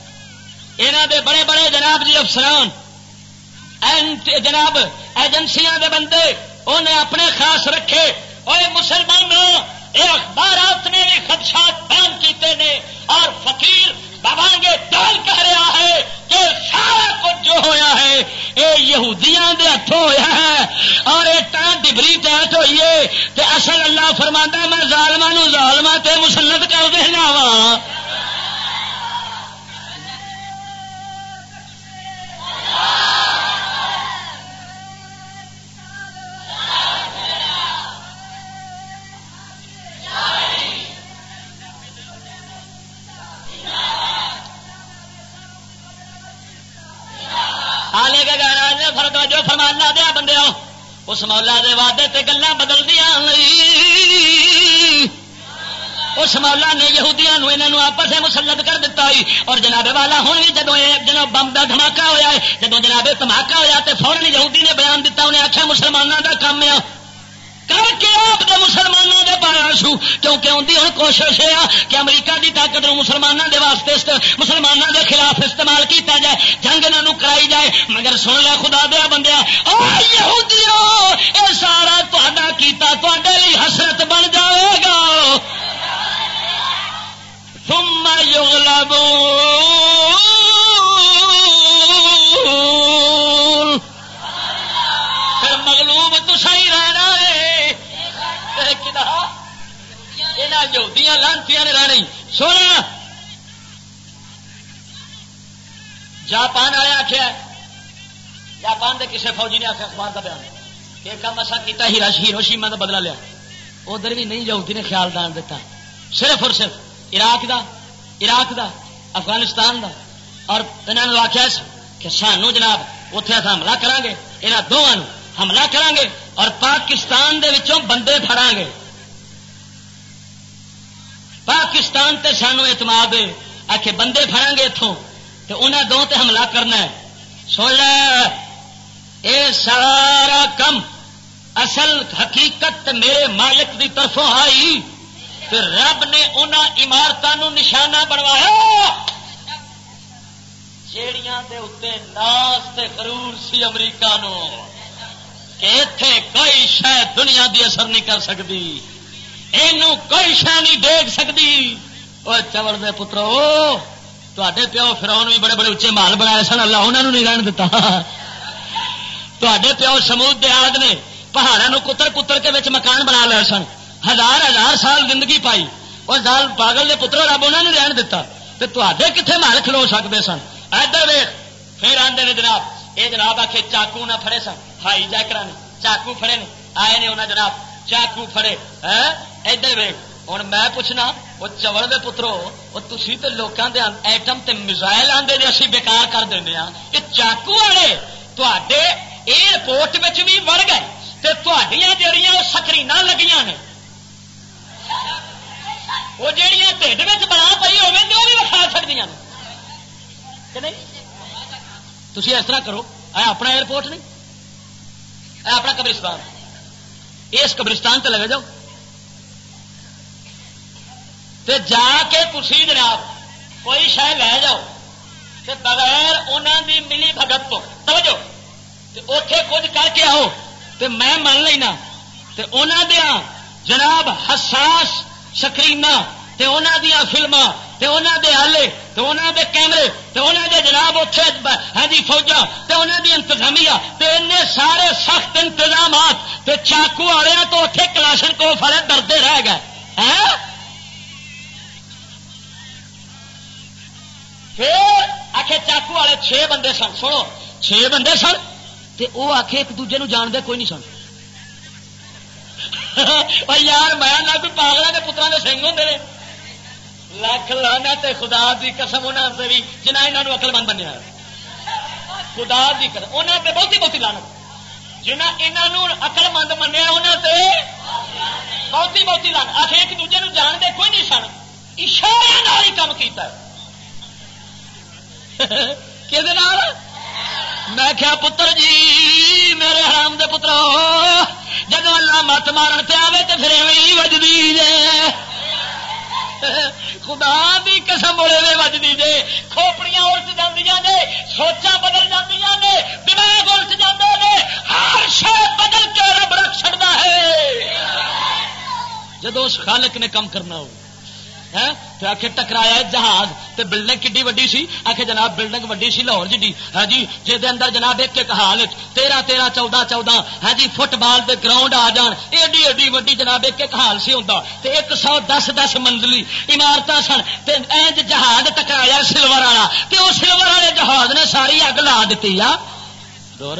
Speaker 1: یہاں دے بڑے بڑے جناب جی افسران۔ جناب ایجنسیاں دے بندے انہیں اپنے خاص رکھے۔ اور مسلمانوں یہ اخبارات نے بھی خدشات بیان کیتے نے۔ اور فقیر بابانگے دل کہہ رہا ہے کہ سارا کچھ جو ہویا ہے یہ یہودیاں دے ہاتھوں ہویا ہے۔ اور یہ ٹان ڈبری ٹیٹ ہوئی ہے تے اصل اللہ فرمانا میں ظالما ظالما تے مسلط کر دینا وا۔ اس مولا دے وعدے تے گلا بدل دیا اس مولا نے یہودیاں انہوں آپس مسلط کر دیتا ہی۔ اور جناب والا ہوں بھی جدو جناب بم کا دھماکہ ہوا ہے جدو جناب دھماکہ ہوا تو فورن یہودی نے بیان دیتا انہیں آخیا مسلمانوں کا کام ہے۔ کر کے آپ دے مسلمانوں دے پایا سو کیونکہ اندی ہوں کوشش ہے کہ امریکہ دی طاقت مسلمانوں دے واسطے مسلمانوں دے خلاف استعمال کیتا جائے، جنگ انہوں کرائی جائے۔ مگر سن لیا خدا دیا بندیا یہ سارا تا کیتا تے حسرت بن جائے گا۔ ثم يغلبون یہودیاں لانتی نے رہنی۔ سونا! جاپان والے آخیا جاپان کے کسی فوجی نے آخیا اخبار کا بیان۔ یہ کام اصا کیا ہیروشیما کا بدلا لیا۔ ادھر بھی نہیں، یہودی نے خیال دان دیتا۔ صرف اور صرف عراق دا عراق دا، افغانستان دا۔ اور انہوں آخیا کہ سانو جناب اتنے حملہ کریں گے یہاں دونوں حملہ کریں گے اور پاکستان دے وچوں بندے پھڑا گے پاکستان تے سانو اعتماد ہے۔ آ کے بندے پھڑا گے اتوں تو انہیں دو تے حملہ کرنا ہے۔ سن اے سارا کم اصل حقیقت میرے مالک دی طرفوں آئی۔ تو رب نے ان عمارتوں نشانہ بنوایا۔ جیڑیاں دے اتنے ناس تے غرور سی امریکہ نو۔ کہ اتے کوئی شاید دنیا دی اثر نہیں کر سکتی۔ یہ کوئی شہ نہیں دیکھ سکتی۔ وہ چور دے پترو تے پیو فراؤن بھی بڑے بڑے اچے مال بنائے سن، اللہ انہوں نہیں رہن دتا۔ تے پیو سمود دیہات نے پہاڑوں کتر کتر کے مکان بنا لے سن۔ ہزار ہزار سال زندگی پائی۔ اور سال پاگل نے پتر رب انہوں نے رہن دتا۔ تو تے کتنے مال کھلو سکتے سن؟ ادھر ویخ پھر آدھے نے جناب یہ جناب آخے چاقو نہ فڑے سن۔ ہائی جیکر نے چاقو فڑے نے آئے نے انہیں جناب چاقو فڑے ادھر ویخ ہوں میں پوچھنا وہ چوڑ دے پترو وہ تھی تو لوگوں کے ایٹم تے میزائل آتے جی اسی بےکار کر دیں یہ چاقو والے تے ایئرپورٹ بھی وڑ گئے جہیا سکرین لگیاں نے وہ جہیا ٹھڈ بنا پی وہ بھی وکھا سکتی تھی اس طرح کرو اپنا ایئرپورٹ نہیں اپنا قبرستان۔ اس قبرستان تے لگے جاؤ۔ تے جا کے تھی جناب کوئی شہ لے جاؤ۔ تے بغیر انہوں دی ملی بھگت تو۔ توجہ۔ تے اوتھے کچھ کر کے آؤ۔ تے میں من لینا۔ تے انہوں دیا جناب حساس سکرین تے انہوں دیا فلما تے دے آلے، تے انہوں دے کیمرے، تے انہوں دے جناب اتنے ہاں جی فوجا، تے انہوں دی انتظامیہ، تے انہیں سارے سخت انتظامات، تے چاقو والے تو اتنے کلاشن کو فلے ڈرتے رہ گئے۔ ہاں؟ پھر آخے چاقو والے چھ بندے سن، سنو چھ بندے سن، تے وہ آخے ایک دوجے نو جان دے، کوئی نہیں سن۔ یار، میں نہ کوئی پاگلوں کے پترا کے سنگ ہوں لکھ لانا تے خدا دی قسم انہوں سے بھی جنہیں یہاں اقل مند بنیا خدا دی قسم انہوں نے بہتی بہتی لانا جنہیں یہاں اقل مند منیا انہوں سے بہتی بہتی لانا آخر ایک دوجے نو جان دے کوئی نہیں سن۔ اشارے ہی کام کیتا ہے۔ کہ میں کیا پتر جی میرے حرام دے پتر جب اللہ مت مارن پہ آئے تو پھر ایویں وجدی جے۔ خدا بھی قسم بڑے میں وجدی جے، کھوپڑیاں الٹ جاندیاں نے سوچا بدل جاندیاں نے دماغ الٹ جاندے نے ہر شے بدل کے رب رکھ چڑتا ہے۔ جدو اس خالق نے کم کرنا ہو آخر ٹکرایا جہاز تے بلڈنگ کڈی وڈی سی؟ آخ جناب بلڈنگ وڈی سی لاہور جی ہاں جی جی اندر جناب ایک ایک حال تیرہ تیرہ چودہ چودہ ہاں جی فٹ بال دے گراؤنڈ آ جان۔ ایڈی ایڈی وڈی جناب ایک ایک حال سی ہوں ایک سو دس دس منزلی عمارت سن۔ اینج جہاز ٹکرایا سلور والا۔ تے وہ سلور والے جہاز نے ساری اگ لا دیتی آ۔ دور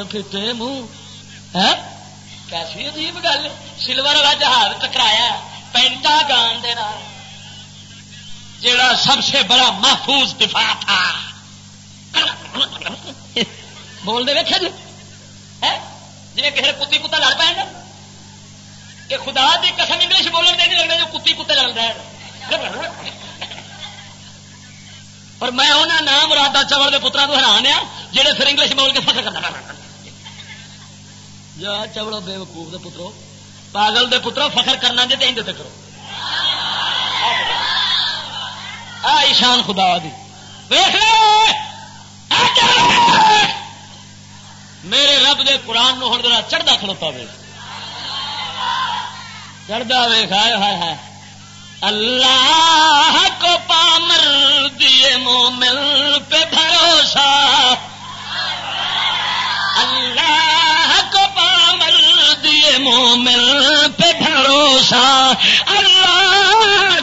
Speaker 1: منہ۔ ہاں؟ کیسی عجیب گل۔ سلور والا جہاز ٹکرایا پینٹا گان دے جڑا سب سے بڑا محفوظ دفاع تھا۔ بول دے ویکیا جی۔ جی کسی کتی کتا لڑ پائے گا کہ خدا کی قسم انگلش بولنے دے نہیں لگتا جو کتی کتے لڑ رہے اور میں انہیں نام مرادہ چوڑ کے پترا تو حیران ہاں، آ جہے پھر انگلش بول کے فخر کرنا۔ جا چوڑو بے وقوف دے پترو، پاگل دے پترو، فخر کرنا جی تو کرو۔ ایشان خدا دی۔ میرے رب دے قرآن نو ہوں چڑھتا کھلوتا وے چڑھتا وے ہائے ہائے ہائے اللہ کو پامر دیے مومن پہ بھروسہ۔ اللہ کو پامر دیے مومن پہ بھروسہ۔ اللہ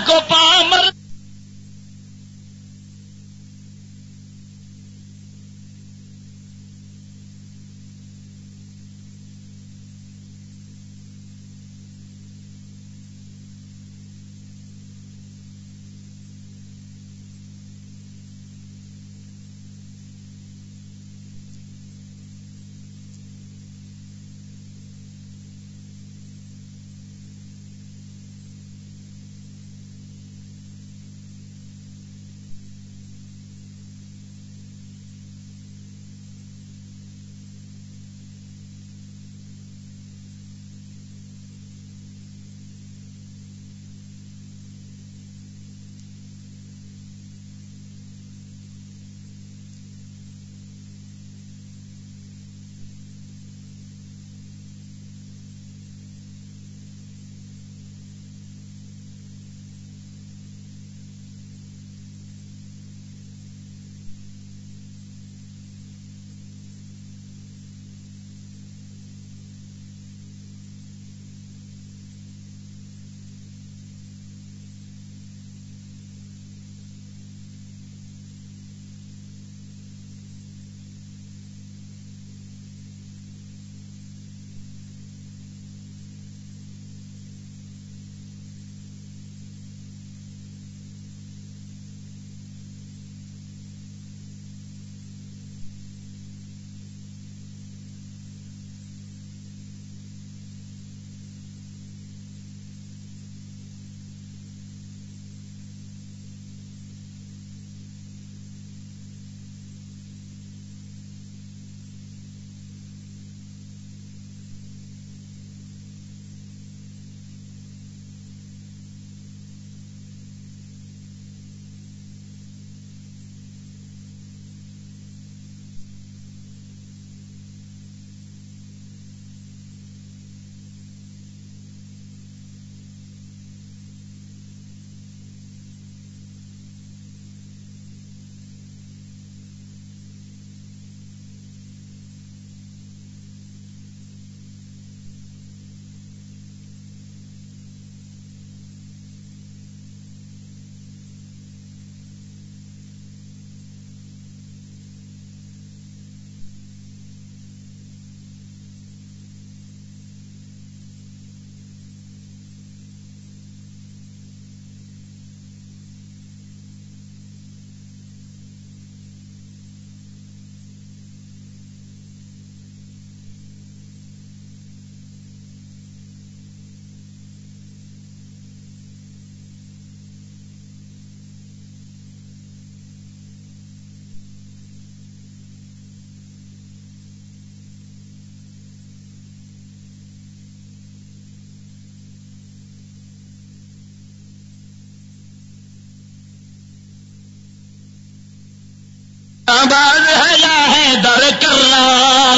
Speaker 1: آباد ہے یا ہے در کرار؟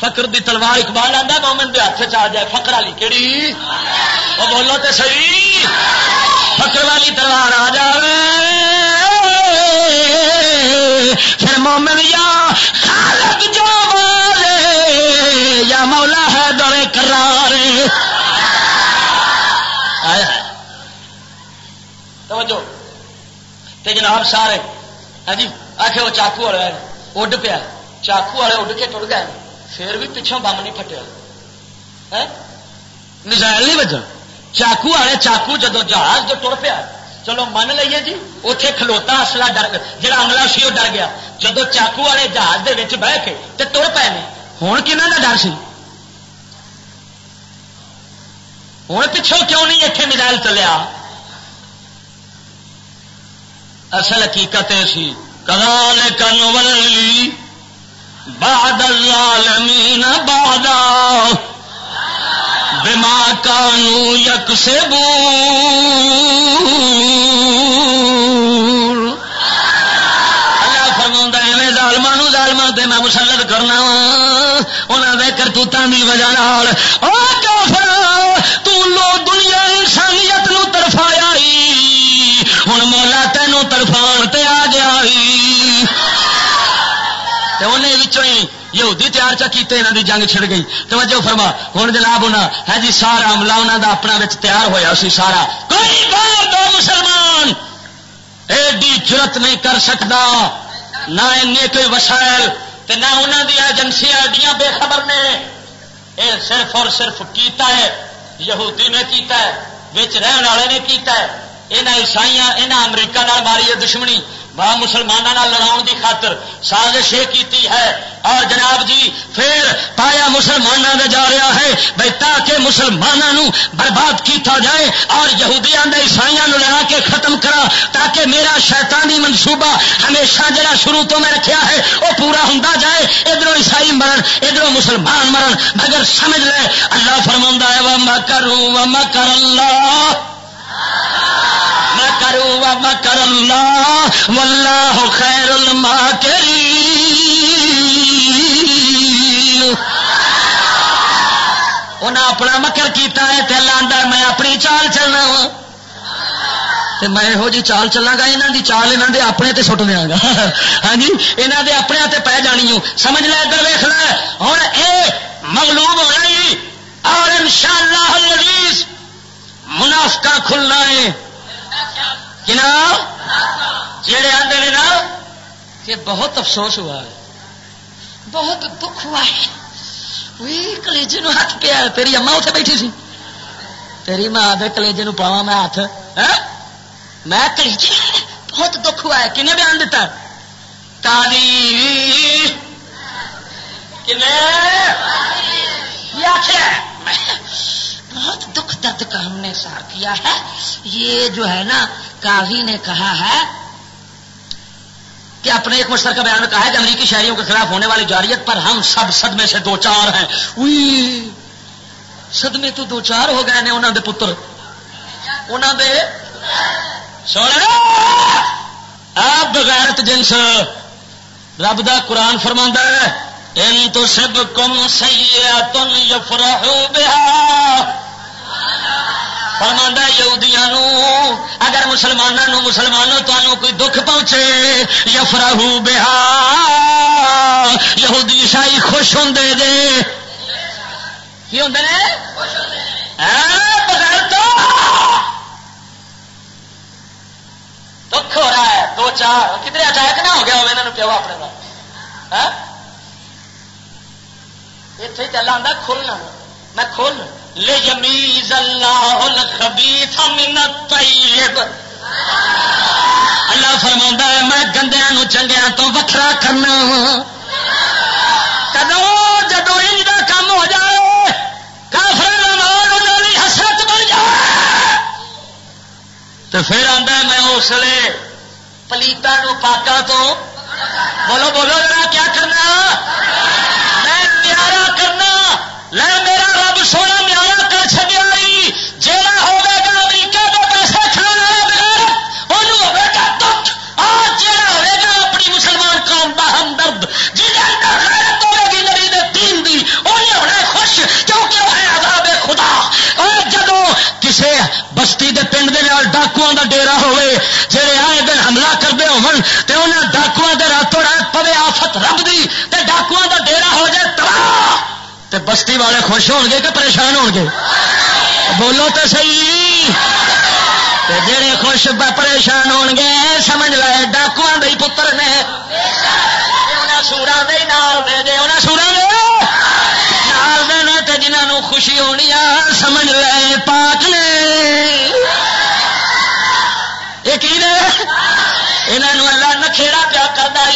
Speaker 1: فکر دی تلوار اقبال آتا مومن دے ہاتھ چ جائے فکر والی کہڑی وہ بولو تے صحیح؟ فکر والی تلوار آ جائے پھر مومن یا خالق جو مارے یا مولا ہے دورے کرارے توجہ۔ تے جناب سارے ہاں جی آخر وہ چاقو والے اڈ پیا چاقو والے اڈ کے ٹر گئے پھر بھی پچھوں بم نہیں پھٹیا میزائل نہیں بجا چاقو والے چاقو جدو جہاز جو ٹر پیا چلو من لیے جی اتے کھلوتا اصلا ڈر جا عملہ سی وہ ڈر گیا جدو چاقو والے جہاز کے بہ کے تر پے نے ہوں کنہ کا ڈر سی ہوں پچھوں کیوں نہیں اتنے میزائل چلیا اصل حقیقت سی۔ کلال کن ولی باد الظالمین بادا بما کانو یک سے فرما ظالمان ظالمان تے میں مسلط کرنا انہوں نے کرتوتوں کی وجہ تو لو دنیا انسانیت نو ترفایا ہوں مولا تینوں ترفان تے آ گیا یہودی تیار چا کیتے انہوں دی جنگ چھڑ گئی۔ توجہ فرما ہوں جناب ہونا ہے جی سارا عملہ انہوں دا اپنا تیار ہویا سی سارا۔ کوئی بار دو مسلمان ایڈی جرت نہیں کر سکتا، نہ کوئی وسائل نہ انہوں دی ایجنسیاں ایڈیاں بے خبر نے۔ اے صرف اور صرف کیتا ہے، یہودی نے کیتا ہے رہن والے نے کیتا ہے۔ یہاں عیسائی یہاں امریکہ ماری ہے دشمنی با مسلمانوں لڑاؤ کی خاطر سازش کی ہے۔ اور جناب جی پھر پایا مسلمانوں کا جا رہا ہے، بھائی تاکہ مسلمانوں برباد کیتا جائے اور یہودیاں عیسائی لڑا کے ختم کرا، تاکہ میرا شیطانی منصوبہ ہمیشہ جڑا شروع تو میں رکھا ہے، وہ پورا ہوں جائے۔ ادھر عیسائی مرن ادھر مسلمان مرن، مگر سمجھ لے، اللہ فرما ہے وہ مکر وہ مکر اللہ مکر اللہ، واللہ خیر الماکرین۔ انہیں اپنا مکر کیتا ہے تے اللہ اندر میں اپنی چال چلنا وا۔ تے میں یہو جی چال چلا گا یہاں دی چال یہاں دے اپنے تے سٹ دیا گا۔ ہاں جی یہاں دے اپنے تے پہ جانی ہوں۔ سمجھ لے، ادھر ویخ لے۔ ہوں اے مغلوب ہو رہی اور انشاءاللہ العزیز منافقہ کھلنا ہے۔ جڑے آدھے نے نا کہ بہت افسوس ہوا ہے۔ بہت دکھ ہوا ہے۔ کلیجے ہاتھ پیا تیری اما اتنے بیٹھی سی۔ تیری ماں دے کلیجے پاوا میں ہاتھ ہاں؟ میں کلیجے بہت دکھ ہوا ہے، کنے بیان دیتا کالی آخر بہت دکھ درد کا ہم نے سار کیا ہے۔ یہ جو ہے نا کاغی نے کہا ہے کہ اپنے ایک مشترکہ بیان میں کہا ہے کہ امریکی شہریوں کے خلاف ہونے والی جاریت پر ہم سب صدمے سے دو چار ہیں۔ صدمے تو دو چار ہو گئے انہوں دے پتر۔ انہوں دے سونا آپ بغیرت جنس رب دا قرآن فرما ہے، ان تو سب کم سی تن یفرحو بہا فرما یہودیا اگر مسلمانوں مسلمانوں تمہوں کوئی دکھ پہنچے یفراہو بہا، یہودی عیسائی خوش ہوں دے۔ کی ہوں بغیر تو۔ دکھ ہو رہا ہے، دو چار، کدھر اٹیک نہ ہو گیا ہو پیو اپنے کا اتنے چلا آتا کھولنا میں کھولنا ليميز الله الخبيث من الطيب اللہ فرما ہے، میں گندیا چنگیا تو وکرا کرنا ہاں۔ کدو جدو ان کا کام ہو جائے کافر حسرت بن جائے۔ تو پھر آتا میں اس لیے پلیتا نو پاکا تو بولو بولو، ذرا کیا کرنا؟ میں پیارا کرنا، لے میرا رب سونا میاں کر چڈیا جہاں ہوگا امریکہ کھانا ہوگا دکھ جہاں اپنی مسلمان قوم کا ہمدرد۔ غیرت نبی نے تین دی ہونا خوش، کیونکہ وہ ہے عذاب خدا۔ اور جدو کسے بستی دے پنڈ دے ڈیرا ہوئے جی آئے دن حملہ کرتے ہو بستی والے خوش ہو گے کہ پریشان ہو گے؟ بولو تو صحیح جی۔ جڑے خوش پریشان ہو گے، سمجھ لائے ڈاکو دے پتر نے۔ سورا دے نال دے دے انہیں سورا دے۔ نال دے نے تے جنہوں خوشی ہونی آ، سمجھ لے، پاک نے۔ یہ کی نے؟ اللہ نکھےڑا پیا کرتا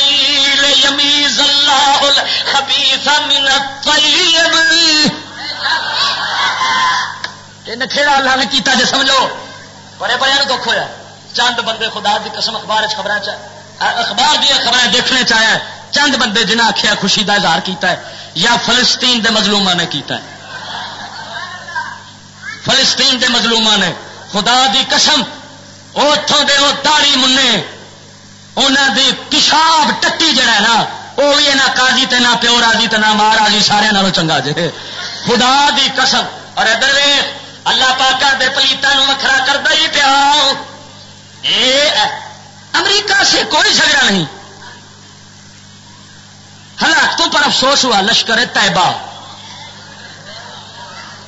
Speaker 1: یمیز اللہ خبیث من الطیب یہ نکھےڑا اللہ نے کیتا جے سمجھو۔ بڑے بڑے دکھ ہوا چند بندے خدا دی قسم اخبار خبر اخبار دیا خبریں دیکھنے چاہے۔ چند بندے جنہیں آخیا خوشی کا اظہار کیتا ہے، یا فلسطین دے مظلوما نے کیتا ہے۔ فلسطین دے مظلوما نے خدا دی قسم اتوں دے وہ تاری منے۔ انہوں دی پیشاب ٹٹی جڑا ہے نا وہ بھی نہ کاجی تے نہ پیو راضی تے نہ ماں راضی سارے نالوں چنگا جے۔ خدا دی قسم۔ اور ادھر اللہ پاک دے پلیتوں وکھرا کرتا ہی پیا۔ امریکہ سے کوئی جھگڑا نہیں۔ ہلاکتوں پر افسوس ہوا، لشکر طیبہ۔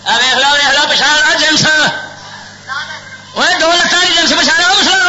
Speaker 1: ویخلا ویخلا پچھاڑا جنس۔ وہ دو لکھان جنس پچھاڑا مسلم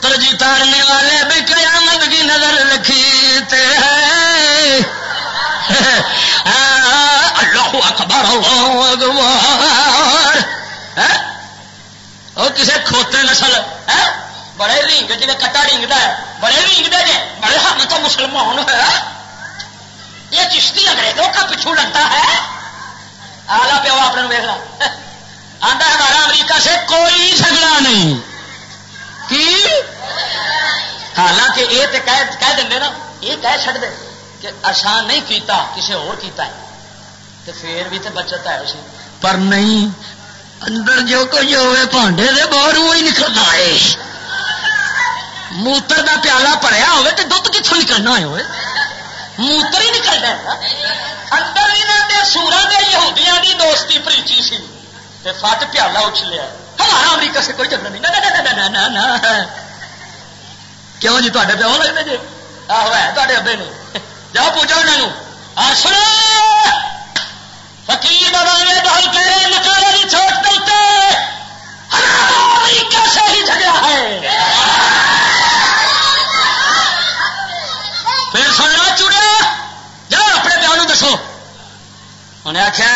Speaker 1: پتر جی تارنے والے بھی قیامت کی نظر رکھی تے اللہ اکبر وہ کسی کھوتے نسل بڑے رینگ جی کٹا رینگتا ہے۔ بڑے رینگتے جی بڑے ہم تو مسلمان ہے؟ یہ چشتی انگریزوں کا پچھو لگتا ہے۔ آلہ پیو اپنے ویک آتا ہمارا امریکہ سے کوئی جھگڑا نہیں۔ کی حالانکہ یہ تو کہہ دیں نا یہ کہہ چڑ دے کہ آسان نہیں کیتا کسی اور کیتا ہے۔ تو پھر بھی تو بچت ہے اسی پر نہیں اندر جو کچھ ہوئے پانڈے دے باہر ہی نکلنا ہے۔ موتر دا پیالہ پڑیا ہوئے تو دھد کتوں نکلنا ہے ہوئے؟ موتر ہی نکلنا ہے اندر یہاں سورا دے یہودیاں دی دوستی پریچی سی۔ فٹ پیالہ اچھلیا ہمارا امریکہ سے کوئی جھگڑا نہیں۔ کیوں جی تے پیو لگتے جی؟ آہو ہے تے ابے نے جاؤ پوچھو انہوں سنو۔ فکیر بابا نے بہت پہلے نکالے کی چھوٹ دیتے امریکہ سے ہی جھگڑا ہے۔ پھر سننا چڑیا جاؤ اپنے پیو دسو۔ انہیں آخیا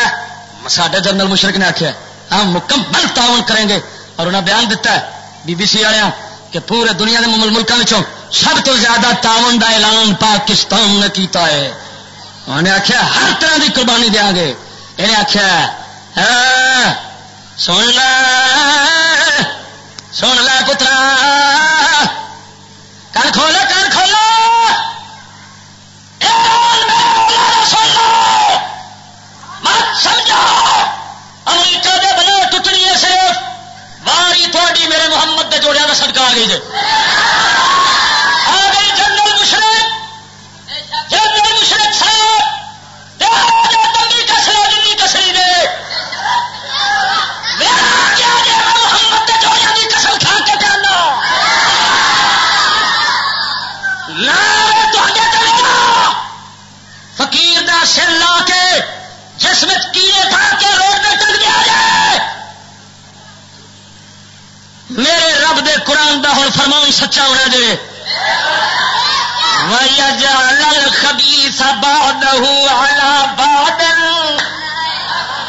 Speaker 1: سڈے جنرل مشرق نے آخیا ہم مکمل تعاون کریں گے۔ اور انہیں بیان دیتا ہے بی بی سی والے کہ پورے دنیا کے ملکوں سب تو زیادہ تعاون کا اعلان پاکستان نے کیتا ہے۔ انہیں آخیا ہر طرح کی قربانی دیا گے۔ انہیں آخیا ہاں، سن ل سن ل پترا کن کھولو کن کھولو سن لو مت سمجھو امریکہ دے بنا ٹوٹنی ہے صرف واری تھوڑی میرے محمد کے جوڑیا کا سدکا آ گئی جی آ گئی جنرل مشرق۔ جنرل مشرق صاحب۔ کسرا جنی کسری دے۔ محمد کے جوڑیا کی کسر کھا کے پہننا فقیر دا سر لا کے میرے رب دے قرآن دا ہوں فرمان سچا ہونا جی خبی باد باد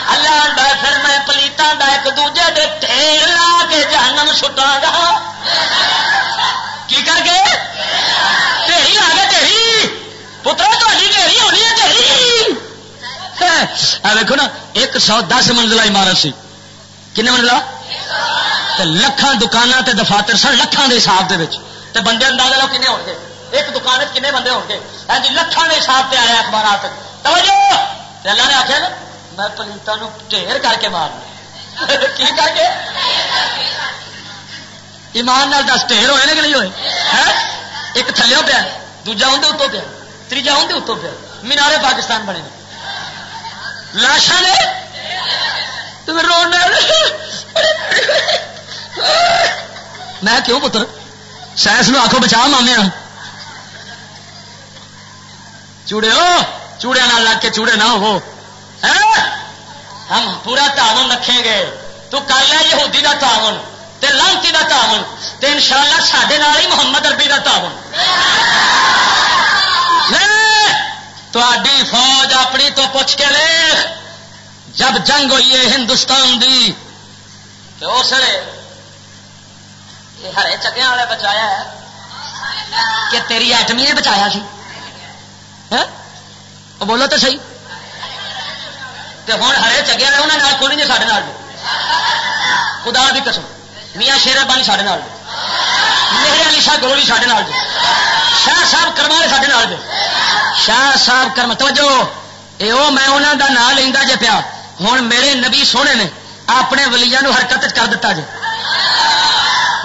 Speaker 1: اللہ دا پھر میں پلیتوں دا ایک دوجے دے ٹھیر لا کے جانم سٹا گا۔ کی کر کے؟ ٹھیری لا کے ٹھیری پترا تھی ٹھیری ہونی ہے ٹھیری دیکھو ہاں، نا، ایک سو دس منزلہ عمارت سی۔ کن منزلہ؟ لکھان دکان تے دفاتر سن لکھان کے حساب کے بندے اندازہ لو کنے ہو گے ایک دکان کنے بندے ہو گے ہاں جی لکھان کے حساب سے آیا اخبارات توجہ! اللہ نے آخیا نا، میں پلیتا ڈھیر کر کے مار کی کر کے؟ ایمان نال دس ڈھیر ہوئے کہ نہیں ہوئے؟ ہاں؟ ایک تھلے پیا، دوجا اندر اتوں پیا تیجا اندر اتوں پیا۔ مینارے پاکستان بنے لاشا نے؟ رونا میں کیوں پتر؟ سائنس نو آخو بچا مامے چوڑے ہو، چوڑے نہ لگ کے چوڑے نہ ہو۔ ہم پورا تعاون رکھیں گے۔ تو کر لیا یہودی کا تعاون، تے لانتی کا تعاون، تے ان شاء اللہ سڈے ہی محمد اربی کا تعاون۔ تھی فوج اپنی تو پوچھ کے لے جب جنگ ہوئی ہے ہندوستان دی تو اس نے ہرے چکیا والے بچایا ہے؟ کہ تیری ایٹمی نے بچایا سی؟ ہاں؟ بولو تو صحیح۔ ہوں ہرے چگیا نے انہوں نے کوئی نہیں سارے نال۔ خدا بھی قسم۔ میاں شیر بانی سارے نال۔ میرے علی شاہ گرو بھی سارے نال۔ شاہ صاحب کرما سارے نال۔ شاہ صاحب کرم، توجہ۔ اے او میں انہوں کا نام لینا جی پیا۔ ہوں میرے نبی سونے نے اپنے ولیا حرکت کر دیتا جی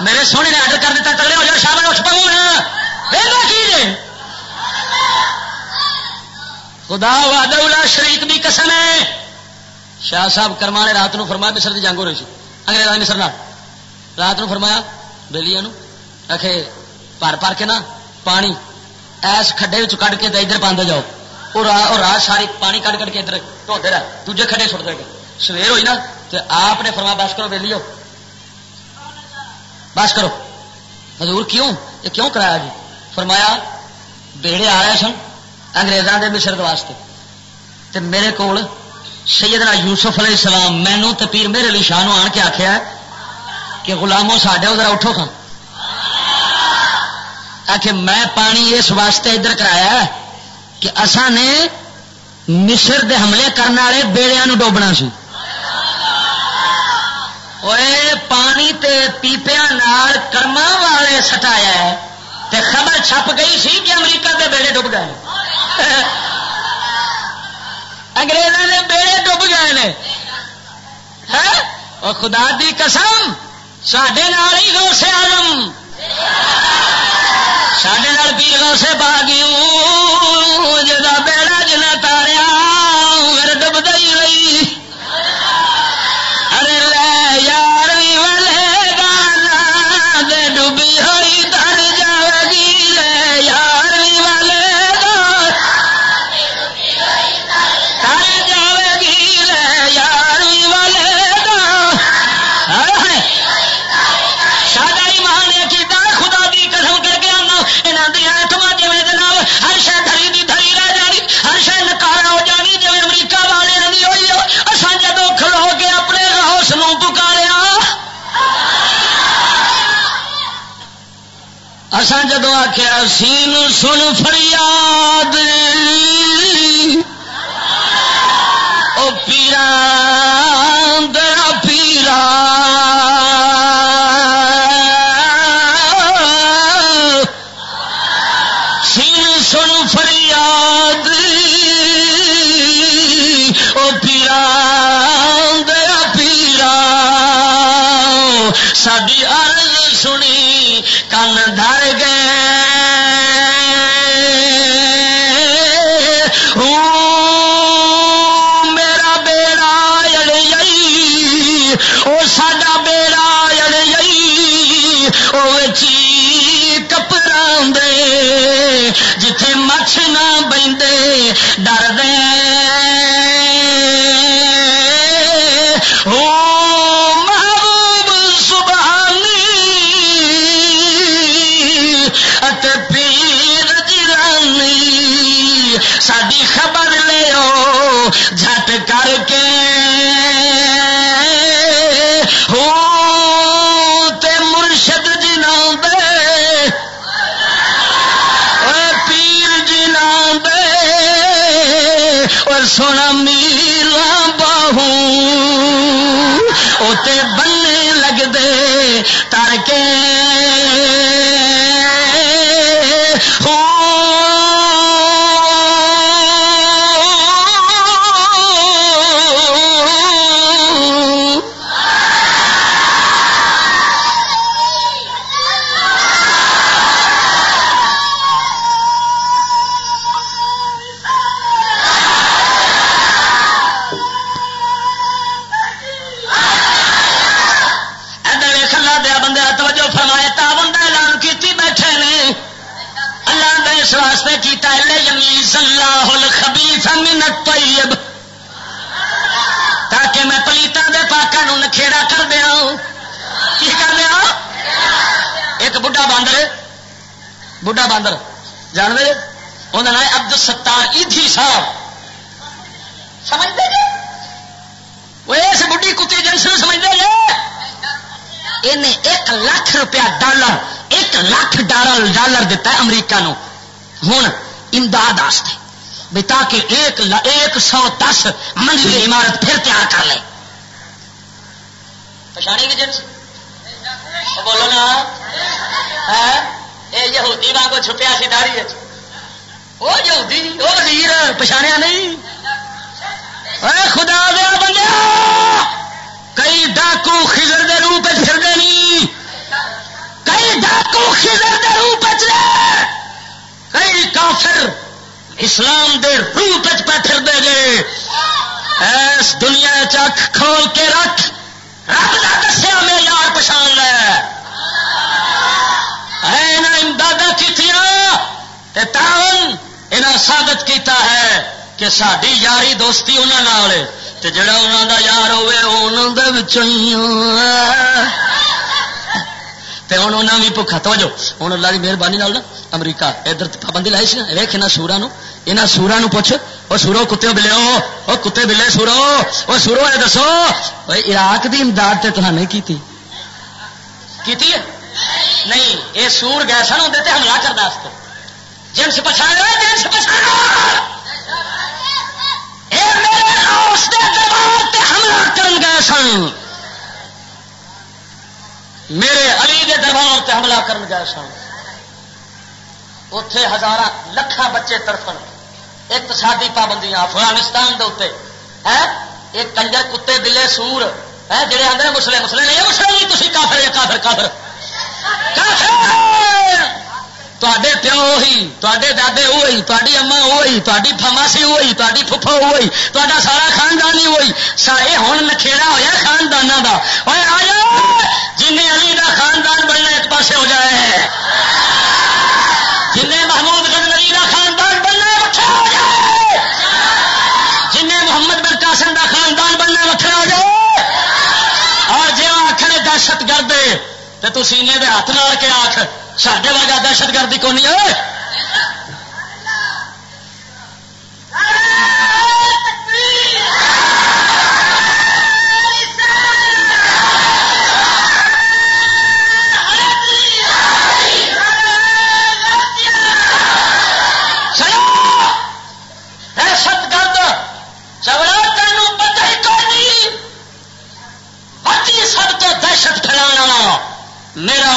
Speaker 1: میرے سونے نے آڈر کر دیتا، تگڑے ہو جائے شام اٹھ پاؤں کی خدا واد شریک بھی قسم ہے۔ شاہ صاحب کرما نے رات فرمایا، مصر کی جنگ ہو رہی تھی انگریزا مصر نال۔ رات نو فرمایا بےلیا آخے پر پر کے نا، پانی۔ ایس کھڈے کھ کے ادھر پاندے جاؤ۔ اور رات ساری پانی کٹ کٹ کے ادھر دھوتے رہ دوجے کھڈے چھوڑ دے گا سویر ہوئی نا تو آپ نے فرمایا، بس کرو ویلی بس کرو۔ حضور کیوں؟ یہ کیوں کرایا جی؟ فرمایا بیڑے آ رہے سن اگریزوں کے مشرق واسطے۔ تے میرے کو سیدنا یوسف علیہ السلام مینو تو پیر میرے لیے شاہ آن کے آخیا کہ غلاموں ساڈے ادھر اٹھو کھا کہ میں پانی اس واسطے ادھر کرایا کہ اسا نے مصر دے حملے کرنے والے بیڑیا ڈوبنا سی۔ پانی تے پیپیا نال کرما والے سٹایا ہے تے خبر چھپ گئی سی کہ امریکہ دے بیڑے ڈب گئے۔ انگریزوں نے بیڑے ڈب گئے نے۔ ہاں؟ اور خدا دی قسم سڈے ہی گو سے آلم سڈے پیر گو سے باغیوں جا بیڑا جنا تاریا ڈب دئی رہی اسان جدو آخیا سین سن فریاد۔ او پیرا دیا پیرا سین سن فریاد۔ او پیرا ساری عرض سنی کن دھر میرا بیڑا اڑ جئی وہ ساڈا بیڑا اڑ جئی وہ چی کپڑا دے جتھے مچھ نہ بندے ڈر دے کھیڑا کر دیا؟ کی کر دیا؟ ایک بڑھا باندر بڑھا باندر جانتے انہوں نے عبد ستار ایتھی صاحب۔ سمجھتے جی؟ وہ اس بڑھی کتی جنس سمجھتے جی؟ انہیں ایک لاکھ روپیہ ڈالر ایک لاکھ ڈالر ڈالر دیتا ہے امریکہ نو ہوں امداد آستے۔ بھی تاکہ ایک, ایک سو دس منزلی عمارت پھر تیار کر لے۔ پچھاڑی گی جنس؟ بولو نا ہاں، یہ یہودی واگ چھپیا سی داری وہ یہودی وہ وزیر پچھاڑیا نہیں۔ خدا دیا بندہ کئی ڈاکو خزر دے روپ پھر نہیں کئی ڈاکو خزر دے روپ کئی کافر اسلام دے روپ پہ پھر دے جے ایس دنیا چکھ کھول کے رکھ۔ رب کا دسیا میں یار پچھان لے۔ امداد کی انہیں سابت کیتا ہے کہ ساری یاری دوستی انہوں جڑا انہوں کا یار ہوئے انہوں ہوں۔ انہیں بھی بھوکا تو جو ہوں اللہ کی مہربانی امریکہ، ادھر پابندی لائی سی ویخ یہاں سورا یہاں سورا پوچھ وہ سورو کتے بلے وہ کتے بلے سورو وہ سورو ہے دسو عراق کی امداد تو نہیں کی نہیں یہ سور گئے سن ہوتے حملہ کرنے جنس پچھاڑ جنس پچھاڑ حملہ کر گئے سن میرے علی کے دربار سے حملہ کر گئے سن اتے ہزار لکھان بچے ترفن اقتصادی پابندیاں افغانستان دے اتنے ہے؟ ایک کنجر کتے بلے سور، ہے؟ جڑے آدھے مسلے مسلے نہیں مسلے نہیں تھی کافر یا کافر کافر۔ تے پیو ہی تے دادے ہوئی تاری اما ہوئی تاری فماسی ہوئی تاری پھپھو ہوئی تا سارا خاندان ہی ہوئی سارے ہوں نکھےڑا ہوا خاندان کا جن علی کا خاندان بننا ایک پاسے ہو جائے۔ جن محمود گنگری کا خاندان بننا حسن بن کا خاندان بننا وکرا ہو جائے اور جی آخر دہشت گرد تو سینے کے ہاتھ مار کے آخ سڈے ورگا دہشت گردی کونی نہیں ہوئے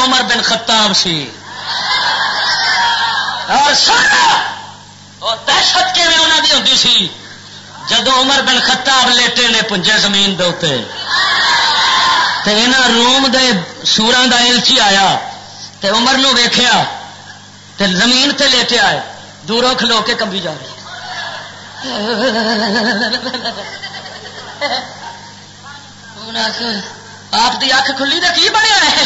Speaker 1: عمر بن خطاب سی۔ اور سارا دہشت کی ہوتی سی؟ جدو عمر بن خطاب لیٹے نے پنجے زمین دے روم دے سورا دا الچی آیا۔ تے عمر نو ویخیا تے زمین تے لیٹے آئے۔ دوروں کھلو کے کمبی جا رہی ہوں آپ کی اکھ کھلی تو کی بنیا ہے؟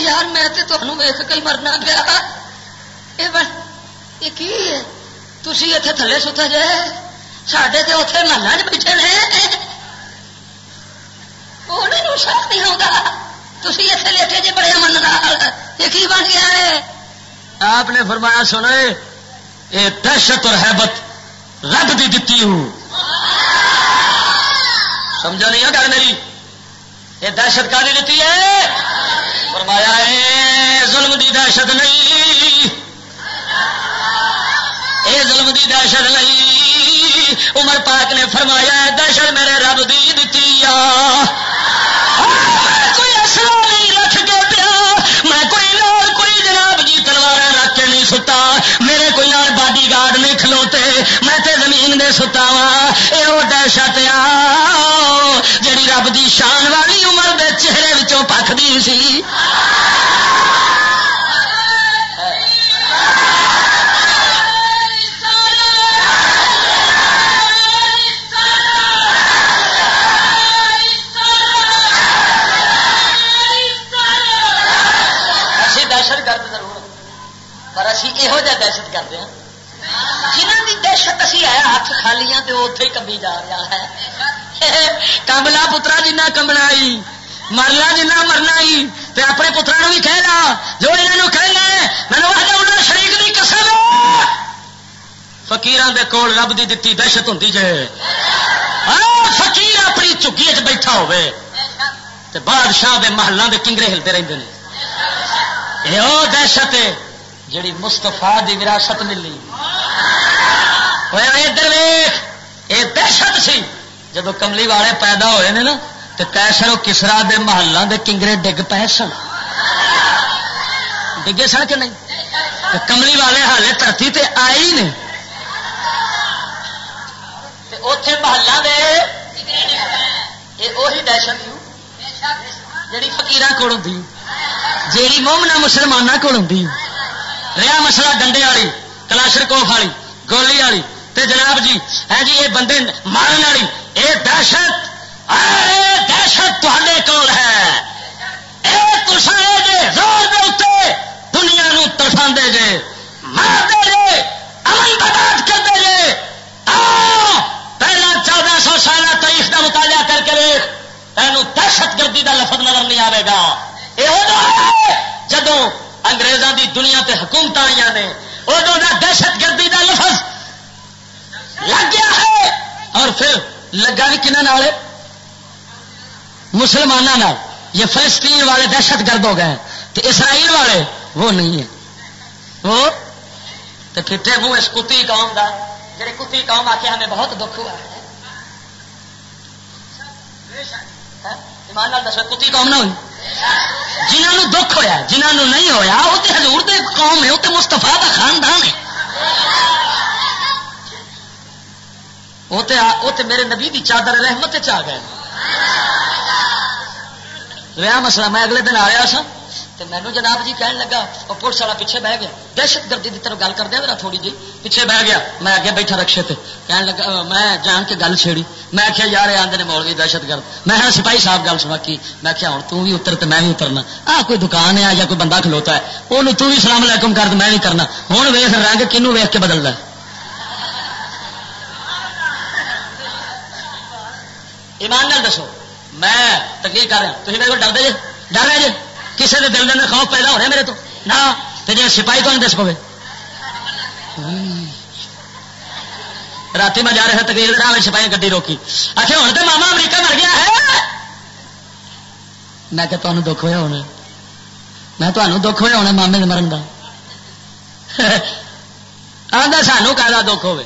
Speaker 1: یار میں تمہیں ویخ کے مرنا گیا یہ کی ہے؟ تھی اتنے تھلے ستا جائے سڈے تو اتنے محلہ چ بیٹھے شک نہیں ہوگا تھی اتنے لیٹے جی بڑے من یہ کی بن گیا ہے؟ آپ نے فرمایا سنا یہ دہشت اور حیبت رب دی دیتی ہوں۔ سمجھا نہیں ہے گل میری؟ یہ دہشت کاری دیتی ہے۔ فرمایا اے ظلم دی دہشت نہیں۔ اے ظلم دی دہشت نہیں۔ عمر پاک نے فرمایا دہشت میرے رب دی دیتی کوئی اصلا نہیں رکھ کے پیا۔ میں کوئی لوگ کوئی جناب جی تلوار رکھ کے نہیں ستا۔ میرے کوئی لال باڈی گارڈ نہیں کھلوتے۔ میں تے زمین دے ستا وا یہ دہشت آ۔ جڑی رب دی شان والی عمر دے چہرے پکتی سی یہو جہ دہشت کرتے ہیں۔ جنہوں کی دہشت اسی ہے، ہاتھ خالی ہاں تو اتے ہی کمی جا رہا ہے۔ کملا پترا جنا کمنا مرنا جنا مرنا ہی تو اپنے پترا بھی کہہ رہا جو یہاں کہنا میں شریف کی قسم فکیر دے کول رب دی دتی دہشت ہوں جی فکیر اپنی چکی چ بیٹھا ہوے بادشاہ دے محلوں دے کنگرے ہلتے رہتے ہیں یہ دہشت جڑی مستفا دی وراثت ملی ادھر ویخ یہ دہشت سی جب کملی والے پیدا ہوئے نے نا تو کیسر وہ کسرا دے محلہ دے کنگرے ڈگ پے سن۔ ڈگے سن کہ نہیں؟ کملی والے ہالے دھرتی تے آئی نے اتے محلہ دے وہی دہشت جیڑی فکیر کول ہوں جیڑی مومنا مسلمانوں کول ہوں رہا مسئلہ ڈنڈے والی، کلاشر کوف والی، گولی والی۔ تے جناب جی ہے جی یہ بندے مارن والی، یہ دہشت۔ دہشت تے کول ہے۔ زور دے اتنے دنیا نو دے جے مار دے جے امن برباد کر دے جے پہلا چودہ سو سال تاریخ کا مطالعہ کر کے تینوں دہشت گردی کا لفظ نظر نہیں آئے گا۔ یہ جدو انگریزوں دی دنیا تے حکومت آئی نے ادو کا دہشت گردی کا لفظ لگ گیا ہے۔ اور پھر لگا بھی کنہ مسلمانوں یہ فلسطین والے دہشت گرد ہو گئے تو اسرائیل والے وہ نہیں ہے وہ تو پھر منہ اس کتی قوم کا جی کتی قوم آ کے ہمیں بہت دکھ ہوا ہے۔ ہاں؟ دسو، کتی قوم نہ ہوئی۔ جنہوں دکھ ہوا جنہوں نہیں ہوا وہ تو ہزور دے قوم ہے، وہ تو مستفا کا خاندان ہے۔ وہ تو میرے نبی کی چادر رحمت چ گئے۔ رہا مسئلہ، میں اگلے دن آیا سا تو مینو جناب جی کہنے لگا وہ پولیس والا پیچھے بہ گیا۔ دہشت گردی کی طرف گل کر دیا میرا تھوڑی جی پیچھے بہ گیا۔ میں اگے بیٹھا رکشے تے۔ کہنے لگا میں جان کے گل چھیڑی۔ میں آخیا یار آدھے نے مولوی دہشت گرد۔ میں ہاں سپاہی صاحب گل سنا کی۔ میں آخیا ہوں توں بھی اتر تو میں بھی اترنا۔ آ، کوئی دکان ہے یا کوئی بندہ کھلوتا ہے؟ وہ تو بھی سلام علیکم کر میں بھی کرنا۔ ہوں ویخ رنگ کنو ویخ کے بدلتا ایمان دسو۔ میں تکلیف کر رہا تھی میرے کو ڈر دے جی؟ ڈر رہے جی؟ کسی کے دل میں خوف پیدا ہو رہا میرے تو؟ نہ جی سپاہی تو دس پوے؟ رات میں جا رہا تقریر میں سپاہی گڈی روکی۔ آخر ہوں تو ماما امریکہ مر گیا ہے؟ میں کہ تمہیں دکھ ہوا ہونا میں تمہیں دکھ ہوا ہونا مامے کے مرن کا آدھا سانو کا دکھ ہوے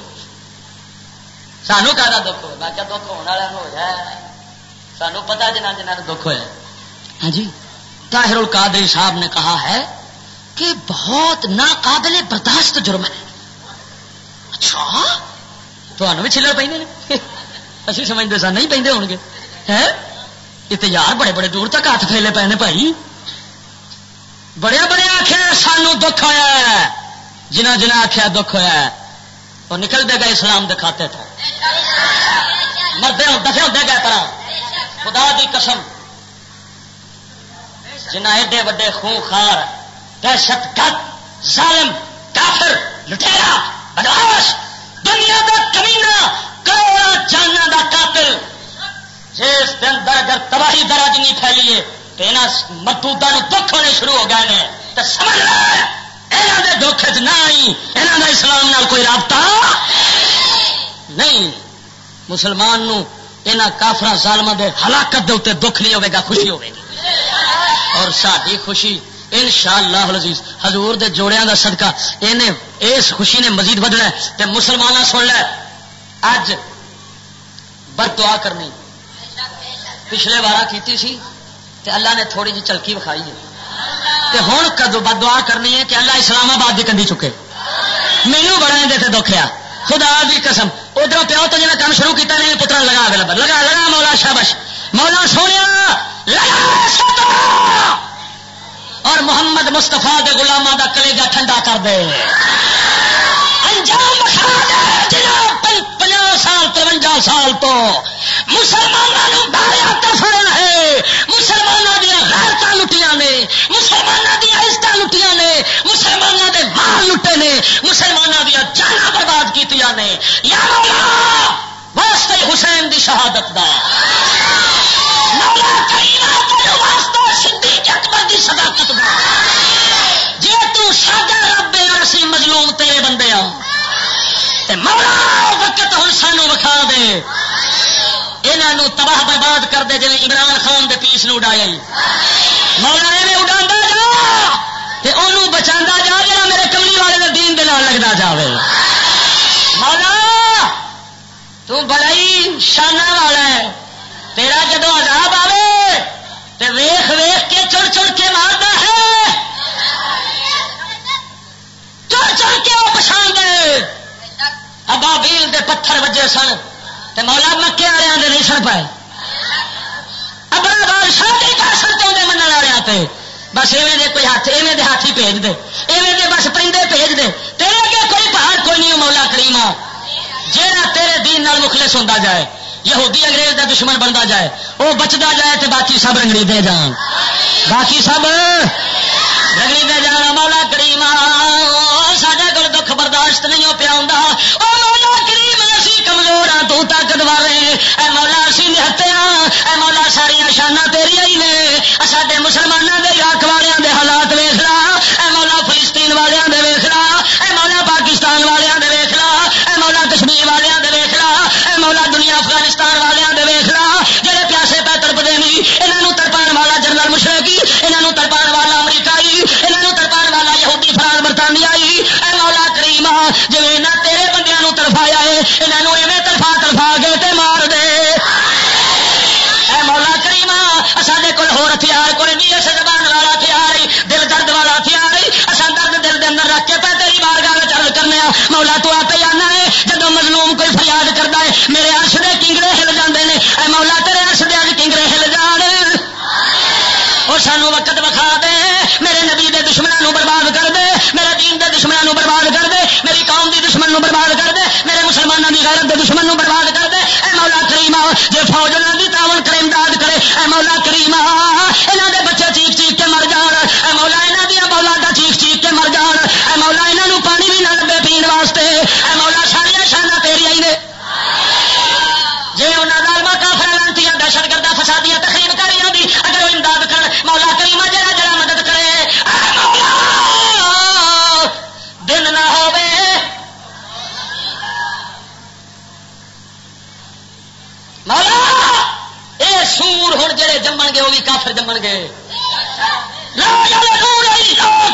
Speaker 1: سانو کا دکھ ہو میں کیا دکھ ہونے والا ہو جائے سانو پتا جنہ جنہ دکھ ہوا ہاں جی طاہر القادری صاحب نے کہا ہے کہ بہت ناقابل برداشت جرم ہے اچھا تو بھی چلر پہ اسی سمجھتے سر نہیں پہ ہو گے یہ تو یار بڑے بڑے دور تک ہاتھ پھیلے پے نے بھائی بڑے بڑے آخیا سانو دکھ ہوا جنہ جنہ آخیا دکھ ہوا وہ نکل دے گا اسلام دکھاتے تھے مردے دفے ہوتے گئے پر خدا دی قسم۔ جنہ ایڈے وڈے خون خار، دہشت گرد، ظالم، کافر لٹیرا بداش دنیا کا کمینا کروڑا جانا دا قاتل۔ جس دن در اگر تباہی دراج نہیں پھیلیے، تو یہاں مردودا دکھ ہونے شروع ہو گئے ہیں تو سمجھ یہاں کے دکھ چ نہ آئی یہاں کا اسلام نال کوئی رابطہ؟ نہیں. مسلمان نو یہاں کافر ظالم دے ہلاکت دے اتنے دکھ نہیں ہوگا خوشی ہوگی اور ساری خوشی ان شاء اللہ عزیز ہزور کے جوڑیا کا سدکا اس خوشی نے مزید بدنا تے مسلمان سن لے اج بد دعا کرنی۔ پچھلے بارہ کی سی، تے اللہ نے تھوڑی جی چلکی بکھائی ہے۔ تے ہوں کدو بد دعا کرنی ہے کہ اللہ اسلام آباد کی کندھی چکے۔ مینو بڑا دکھ آ خدا بھی قسم۔ ادھر پیو تو جی کام شروع کیا نہیں، پترا لگا دے لگا لگا مولا شابش۔ مولا سونے اور محمد مستفا کے گلاما کا کلیجا ٹھنڈا کر دے۔ انجام پناہ سال ترونجا سال تو۔ مسلمانوں باریا تفرن ہے۔ مسلمانوں دیا غیرت لٹیاں نے۔ مسلمانوں دیا عزت لٹیاں نے۔ مسلمانوں دے مال لٹے نے۔ مسلمانوں دیا جانا برباد نے یا مولا واسطے حسین دی شہادت دا۔ مولا کریم واسطہ صدیق اکبر دی صداقت دا۔ جی تو سادہ رب اسی مظلوم تیرے بندے آ مولا وقت ہوں سانو وکھا دے۔ یہ تباہ برباد کر دے جی عمران خان دے پیس نو اڈایا مولا ایویں اڈا جا انہوں بچا جا جا میرے کملی والے دین دے لگتا جاوے۔ مولا تو بڑا ہی شانہ والا ہے۔ تیرا جدو عذاب آوے، تے ویخ ویخ کے چڑ چڑ کے مارتا ہے۔ چڑ چڑ کے وہ پچھان دے ابا بیل دے پتھر وجے سن، تے مولا مکے والے دے نہیں سن پائے۔ ابا بادشاہ کے پاسن چاہتے من والے بس ایویں دے کوئی ہاتھ، ایویں دے ہاتھی بھیج دے، ایویں دے بس پرندے بھیج دے۔ تیرے اگے کوئی کوئی نہیں مولا کریما جیڑا تیرے دین نال مخلص ہوتا جائے، یہودی انگریز دا دشمن بنتا جائے وہ بچتا جائے تے باقی سب رنگڑی دے جان۔ باقی سب رنگڑی دے جان، مولا کریما ساڈا کول دکھ برداشت نہیں ہو پیا ہوں وہ مولا کریم، اسی کمزور ہاں تو طاقت والے۔ اے مولا، اسی نہتے ہاں اے مولا ساریا شانہ تیری ہی نے۔ سارے مسلمانوں کے عراق دنیا افغانستان والوں دے ویخ لا جہے پیاسے پہ ترپتے نہیں یہاں ترپان والا جنرل مشرقی یہاں ترپان والا امریکائی یہاں ترپان والا یہودی فران برطانیائی اے مولا کریم جی تیرے بندیاں ترفایا ہے یہاں ایویں ترفا ترفا کے تے مار دے۔ اے مولا کریم سارے کول ہو ہتھیار کوئی نہیں اس زبان والا ہتھیار دل درد والا ہتھیار اصا درد دل دے اندر رکھ کے پہ تیری بار گال چل کرنے مولا تو آپ آنا ہے جب مظلوم کوئی فریاد کرتا ہے میرے ارش دے کنگڑے ہل جاندے نے۔ اے مولا تیرے ارش دے اج کنگڑے ہل جان۔ اور سانو وقت وکھا دے۔ میرے نبی دے دشمنوں برباد کر دے۔ میرے دین دے دشمنوں برباد کر دے۔ میری قوم دی دشمن نو برباد کر دے۔ میرے مسلمانوں کی غیرت دے دشمن نو برباد کر دے۔ اے مولا کریما جے فوج نہ دی تعاون کرے، امداد کرے۔ اے مولا کریما انہاں دے بچے چیخ چیخ کے مر جان۔ اے مولا انہاں دی اولاداں چیخ چیخ کے مر جان۔ اے مولا انہاں نو پانی بھی نہ لبے پین واسطے۔ ہوں جڑے جمن گے وہ بھی کافر جمن گے۔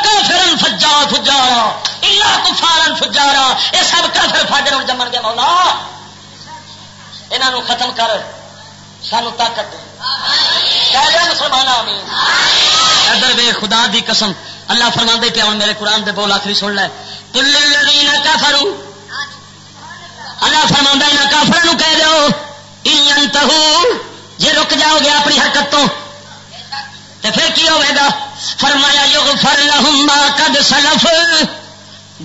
Speaker 1: کافرن فجا فجارا کفارن فجارا یہ سب کافر فاجر جمن گے، مولا۔ یہاں ختم کر، سانو طاقت مسلمان ادھر وے خدا دی قسم۔ اللہ فرما دے پیا میرے قرآن دے بول آخری سن لے۔ کافر اللہ فرما کافر کہہ دو جی رک جاؤ گے اپنی حرکت تو پھر کی ہوئے گا؟ فرمایا یوگ فر لہما کد سلف۔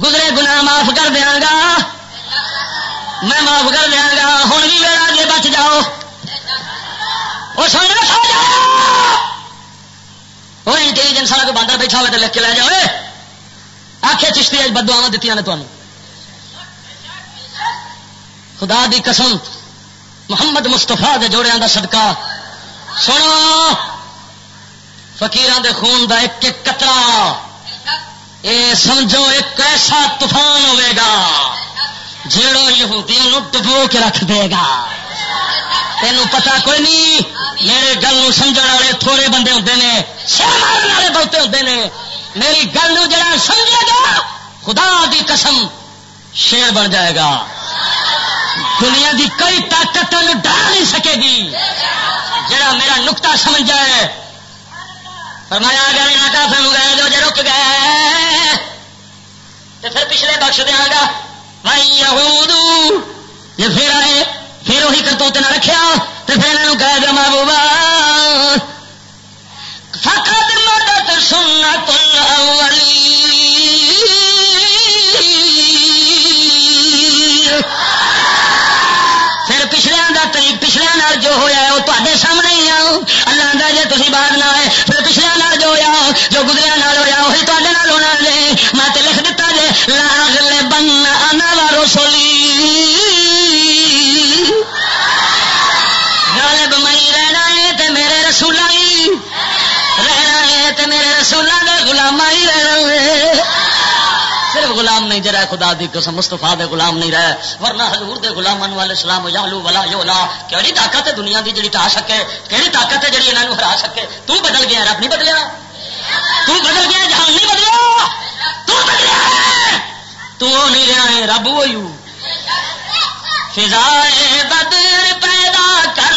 Speaker 1: گزرے گناہ معاف کر دیا گا۔ میں معاف کر دیا گا، ہوں بھی میرا جی بچ جاؤ۔ وہ سو وہ انٹیلیجنس والا کوئی باندر بیٹھا ہوا تو لکھ کے لے جاؤ۔ آخیا چشتی بدوا دیتی نے تمہیں۔ خدا دی قسم محمد مستفا دے جوڑیاں دا صدقہ۔ سنو فقیران دے خون دا ایک ایک قطرہ۔ اے سمجھو، ایک ایسا طوفان ہوئے گا جیڑو یہودی ڈبو کے رکھ دے گا۔ تینوں پتا کوئی نہیں، میرے گل سمجھ والے تھوڑے بندے ہوتے ہیں مارن والے بہتے ہوتے ہیں میری گل جڑا سمجھے گا، خدا دی قسم شیر بن جائے گا۔ دنیا دی کوئی طاقت ڈال نہیں سکے گی۔ جڑا میرا نکتا سمجھ جائے فرمایا گیا یہاں کافی گئے جو جی رک گئے۔ تو پھر پچھلے بخش دیا گا یہود یہ پھر آئے، پھر وہی کرتوتے نہ رکھیا تو پھر انہوں کہہ دیا محبوبہ فقط مدد سنت الاولی پچھلے جو ہوا ہے وہ تے سامنے ہی آؤ اللہ کا جی تھی بعد نہ آئے پھر پچھلے نال جو ہوا جو گزریا نال ہوا وہی تے ہونا جی میں تو لکھ دیتا جی لاگلے بن انا رسولی غالب مئی رہنا ہے تے میرے رسولہ ہی رہنا ہے تے میرے رسولہ کا گلاما ہی رہنا ہے غلام نہیں جرا خدا دی قسم مستفا دے غلام نہیں رہے، ورنہ حضور دے غلام والے سلام یالو ولا یولا کہڑی طاقت ہے دنیا دی جڑی ٹا سکے کہڑی طاقت ہے جڑی انہوں ہرا سکے تو بدل گیا، رب نہیں بدلیا۔ تو بدل گیا، جہان نہیں بدلیا۔ تو بدلیا تو نہیں رہا ہے، رب وہ فضائے بدر پیدا کر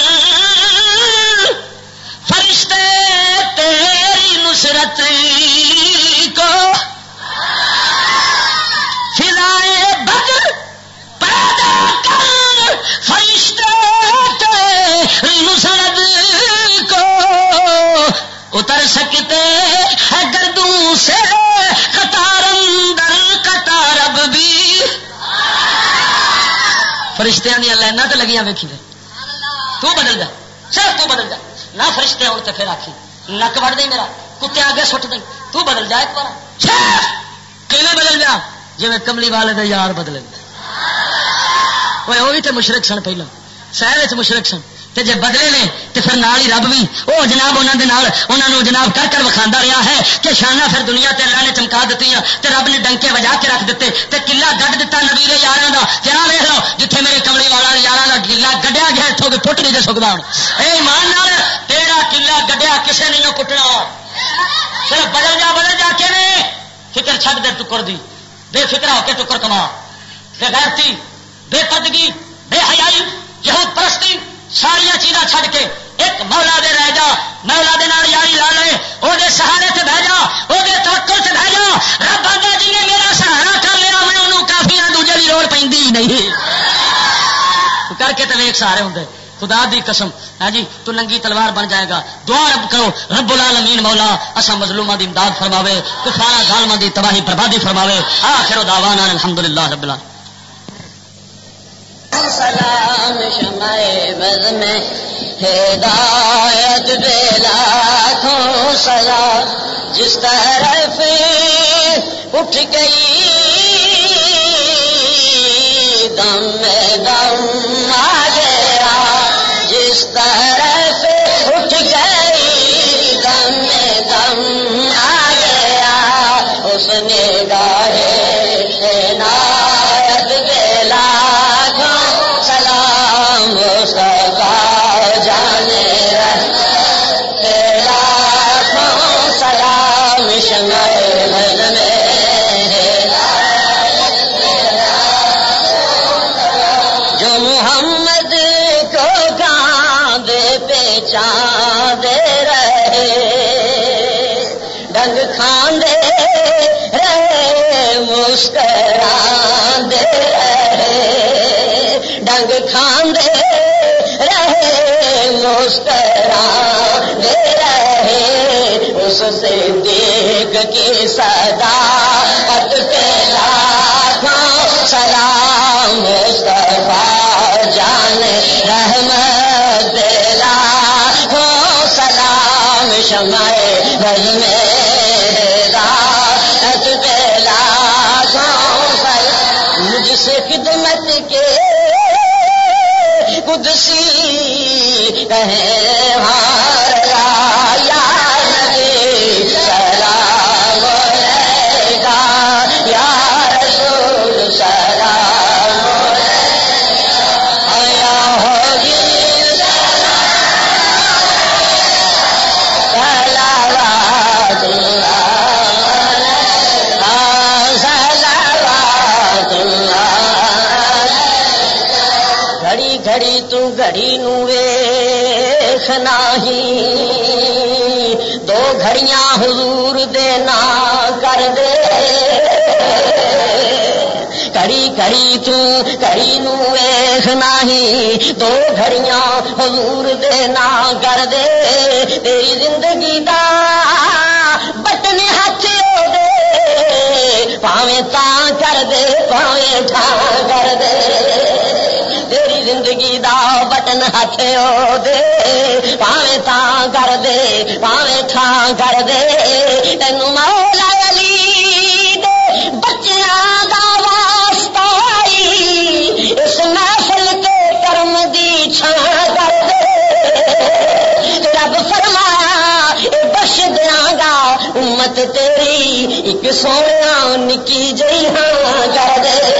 Speaker 1: فرشتیاں دیا لائن تو لگیاں ویکھی تو بدل جا۔ صرف تو بدل جا۔ نہ فرشتے آن تو پھر آخی نک وڑ دیں میرا، کتے آگے سٹ دیں تو بدل جا ایک بار۔ کیلے بدل جا؟ جی میں کملی والے دے یار بدلے۔ وہ بھی تو مشرق سن پہلے شہر مشرق سن۔ تے جے بدلے نے تے پھر نال ہی رب بھی وہ جناب انہوں دے نال انہوں نے جناب کر کر وکھا رہا ہے کہ شانہ پھر دنیا تے اللہ نے چمکا دیتی تے رب نے ڈنکے وجا کے رکھ دیتے تے کلا گڈ دیتا نبی یار کا کیا ویخ لو جتھے میرے کملی والا یار کا کلا گڈیا گیا اتوں کے پٹ نہیں دے سکتا ہوں اے ایمان نال، تیرا کلا گڈیا کسے نہیں پٹنا صرف بدل جا بدل جا، کے نے فکر چھڈ دے ٹکر دی۔ بے فکر ہو کے ٹکر کما۔ بے غیرتی، بے پدگی، بے حیائی یہود پرستی۔ ساریا چیزاں چھڈ کے ایک مولا دے رہ جا، مولا دے نال یاری لا لے وہ سہارے سے بہ جا وہ توکل سے بہ جا۔ رب آگا جی نے میرا سہارا کر لیا، میں انہوں کافی دوجے کی لوڑ پہ نہیں۔ کر کے تو ویک سارے ہوں خدا دی قسم۔ ہے جی تو ننگی تلوار بن جائے گا۔ دعا رب کرو، رب العالمین مولا اصا مظلومہ دی امداد فرماوے کفارا ظالمہ دی تباہی بربادی فرماوے۔ آخر دعوانا الحمدللہ رب العالمین۔ سلام شمع بز میں ہدایت بے لاکھوں سلا جس طرف اٹھ گئی، دم دم آ گیا، جس طرح مسکران دے رہے ڈنگ کھاندے رہے مسکران دے رہے اس سے دیکھ کی صدا پت کے لاکھوں سلام مصطفیٰ جان رحمت شمائے بل میرا مجھ خدمت کے قدسی کہیں نہیں۔ دو گھڑیاں حضور دینا کر دے۔ گھڑی
Speaker 2: کڑی تڑی نو نہیں۔ دو گھڑیاں حضور دے نہ کر دے۔ تیری زندگی دا بٹن ہاتھ دے۔ پاویں تا کر دے، پاویں ٹھا کر دے۔ زندگی دا بٹن ہاتھ دے پاویں تا کر دے، پاویں ٹھا کر دے۔ تینوں مولا علی دے بچیاں دا واسطہ آئی، اس محفل کے کرم دی چھان کر دے۔ رب فرمایا بخش دیا گا امت تیری، ایک سونا نکی جی ہاں کر دے۔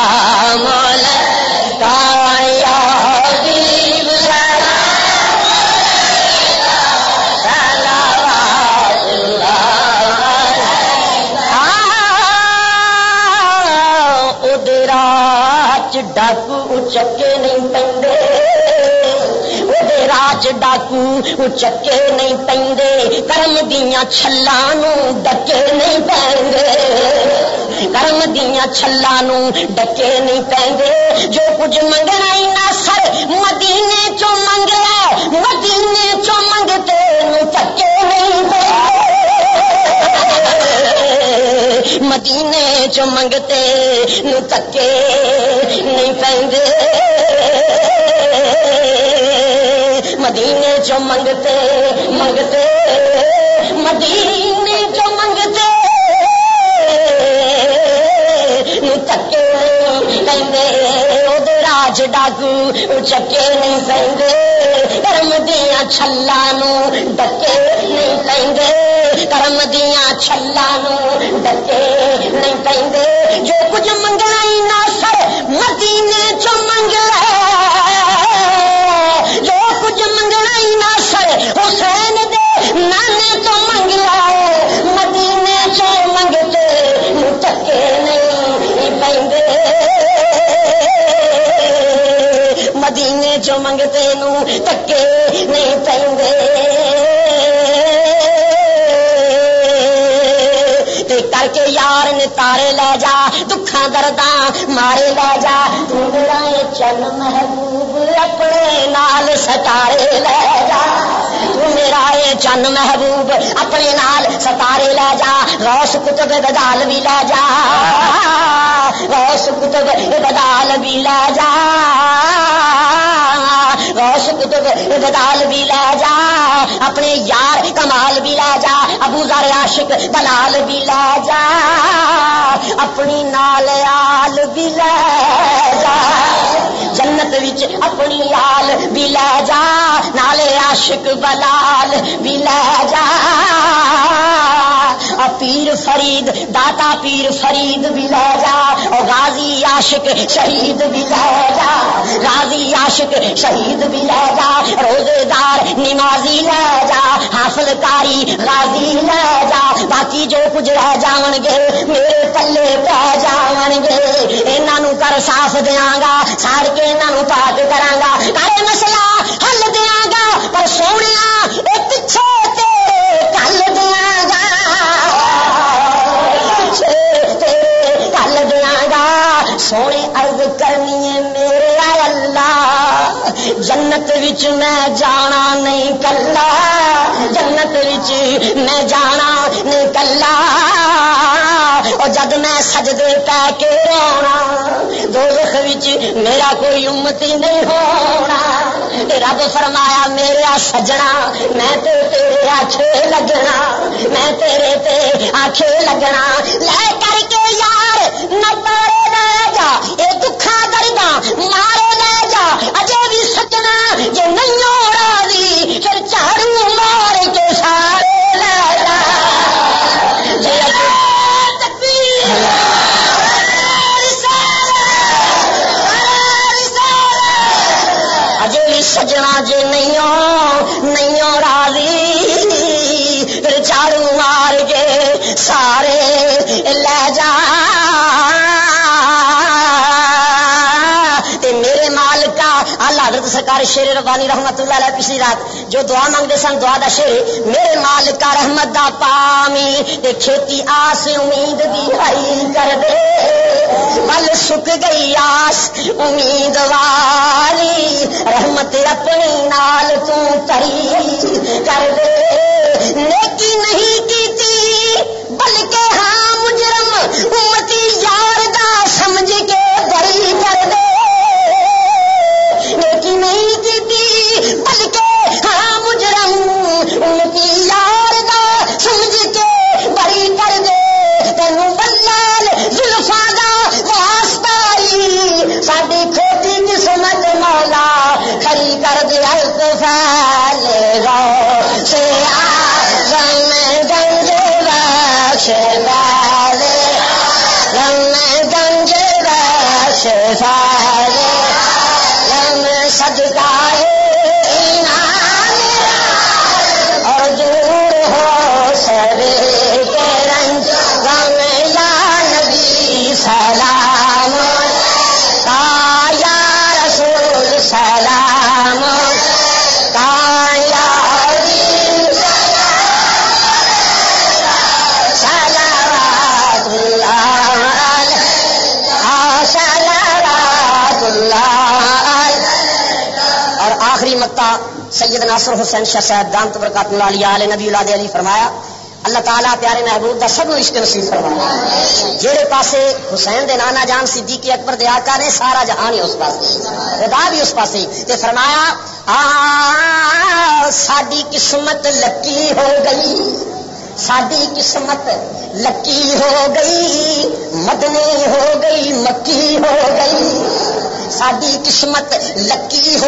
Speaker 2: راج ڈاکو چکے نہیں پہ کرم دیا چھلان ڈکے نہیں پے کرم دیا چھلان ڈکے نہیں پہ جو کچھ منگنا ہی نہ سر مدینے چو منگ لو مدینے چو منگتے چکے نہیں پہ مدینے چ منگتے تکے نہیں پہ مدینے چ منگتے منگتے، مدینے چ منگتے۔ تکے وہ راج ڈاکو چکے نہیں پہ کرم دیا چھلا ڈکے نہیں پہ کرم دیا چھلا ڈکے نہیں پہ جو کچھ منگنا مدینے چ منگتے تکے نہیں پہ یار نے تارے لے جا دکھا درداں مارے لے جا میرا چل محبوب اپنے نال ستارے لے جا میرا چن محبوب اپنے نال ستارے لے جا روس کتب بدال بھی لے جا روس کتب بدال بھی لے جا روش کتب بدال بھی لے جا اپنے یار کمال بھی لے جا ابو زار عاشق دلال بھی لے جا اپنی نال آل بھی لے جا جنت وچ اپنی آل بھی لے جا نالے عاشق بلال بھی لے جا پیر فرید داتا پیر فرید بھی لے جا اور غازی عاشق شہید بھی لے جا غازی عاشق شہید بھی لے جا روزے دار نمازی لے جا حاصل کاری غازی لے جا باقی جو کچھ رہ جان گے میرے پلے پہ جان گے یہاں کر صاف دیا گا ساڑ کے یہاں پاک کرا گا کر مسئلہ حل دیا گا پر سونے پیچھے کل دیا گا کل دیا گا سونے ارد کرنی ہے میرے اللہ جنت وچ میں جانا نہیں کلا جنت وچ میں جانا نہیں کلا اور جد میں سجدے پہ کے رونا، دوزخ وچ میرا کوئی امتی نہیں ہونا۔ رب فرمایا میرا سجنا، میں تے تیرے آچھے لگنا، میں تیرے تے آچھے لگنا۔ لے کر کے یار نہ پارے لے جا یہ دکھا دردا مارے لے جا، اجے بھی سجنا جی نہیں ہو راضی پھر چاڑو مار سرکار شیر ربانی رحمت اللہ علیہ پچھلی رات جو دعا مانگتے سن، دعا دا شیر، میرے مال کا رحمت دا پامی تے کھیتی آس امید دی ہائی کر دے۔ بل سک گئی آس امید والی، رحمت اپنی نال تو تری کر دے۔ نیکی نہیں کی الف پھیل سے گنج بخش والے رم گنج بخش رم صدقہ سید حسین شاہ صاحب دامت برکات اللہ علیہ علیہ نبی اللہ علی فرمایا، اللہ تعالیٰ پیارے محبوب دا سب عشق نصیب فرمایا۔ جہے پاسے حسین دے نانا جان صدیق اکبر دے آقا نے، سارا جہان ہی اس پاسے، خدا بھی اس پاسے۔ تے فرمایا، آ قسمت لکی ہو گئی۔ ساری قسمت لکی ہو گئی۔ مدنی ہو گئی، مکی ہو گئی۔ ساری قسمت لکی ہو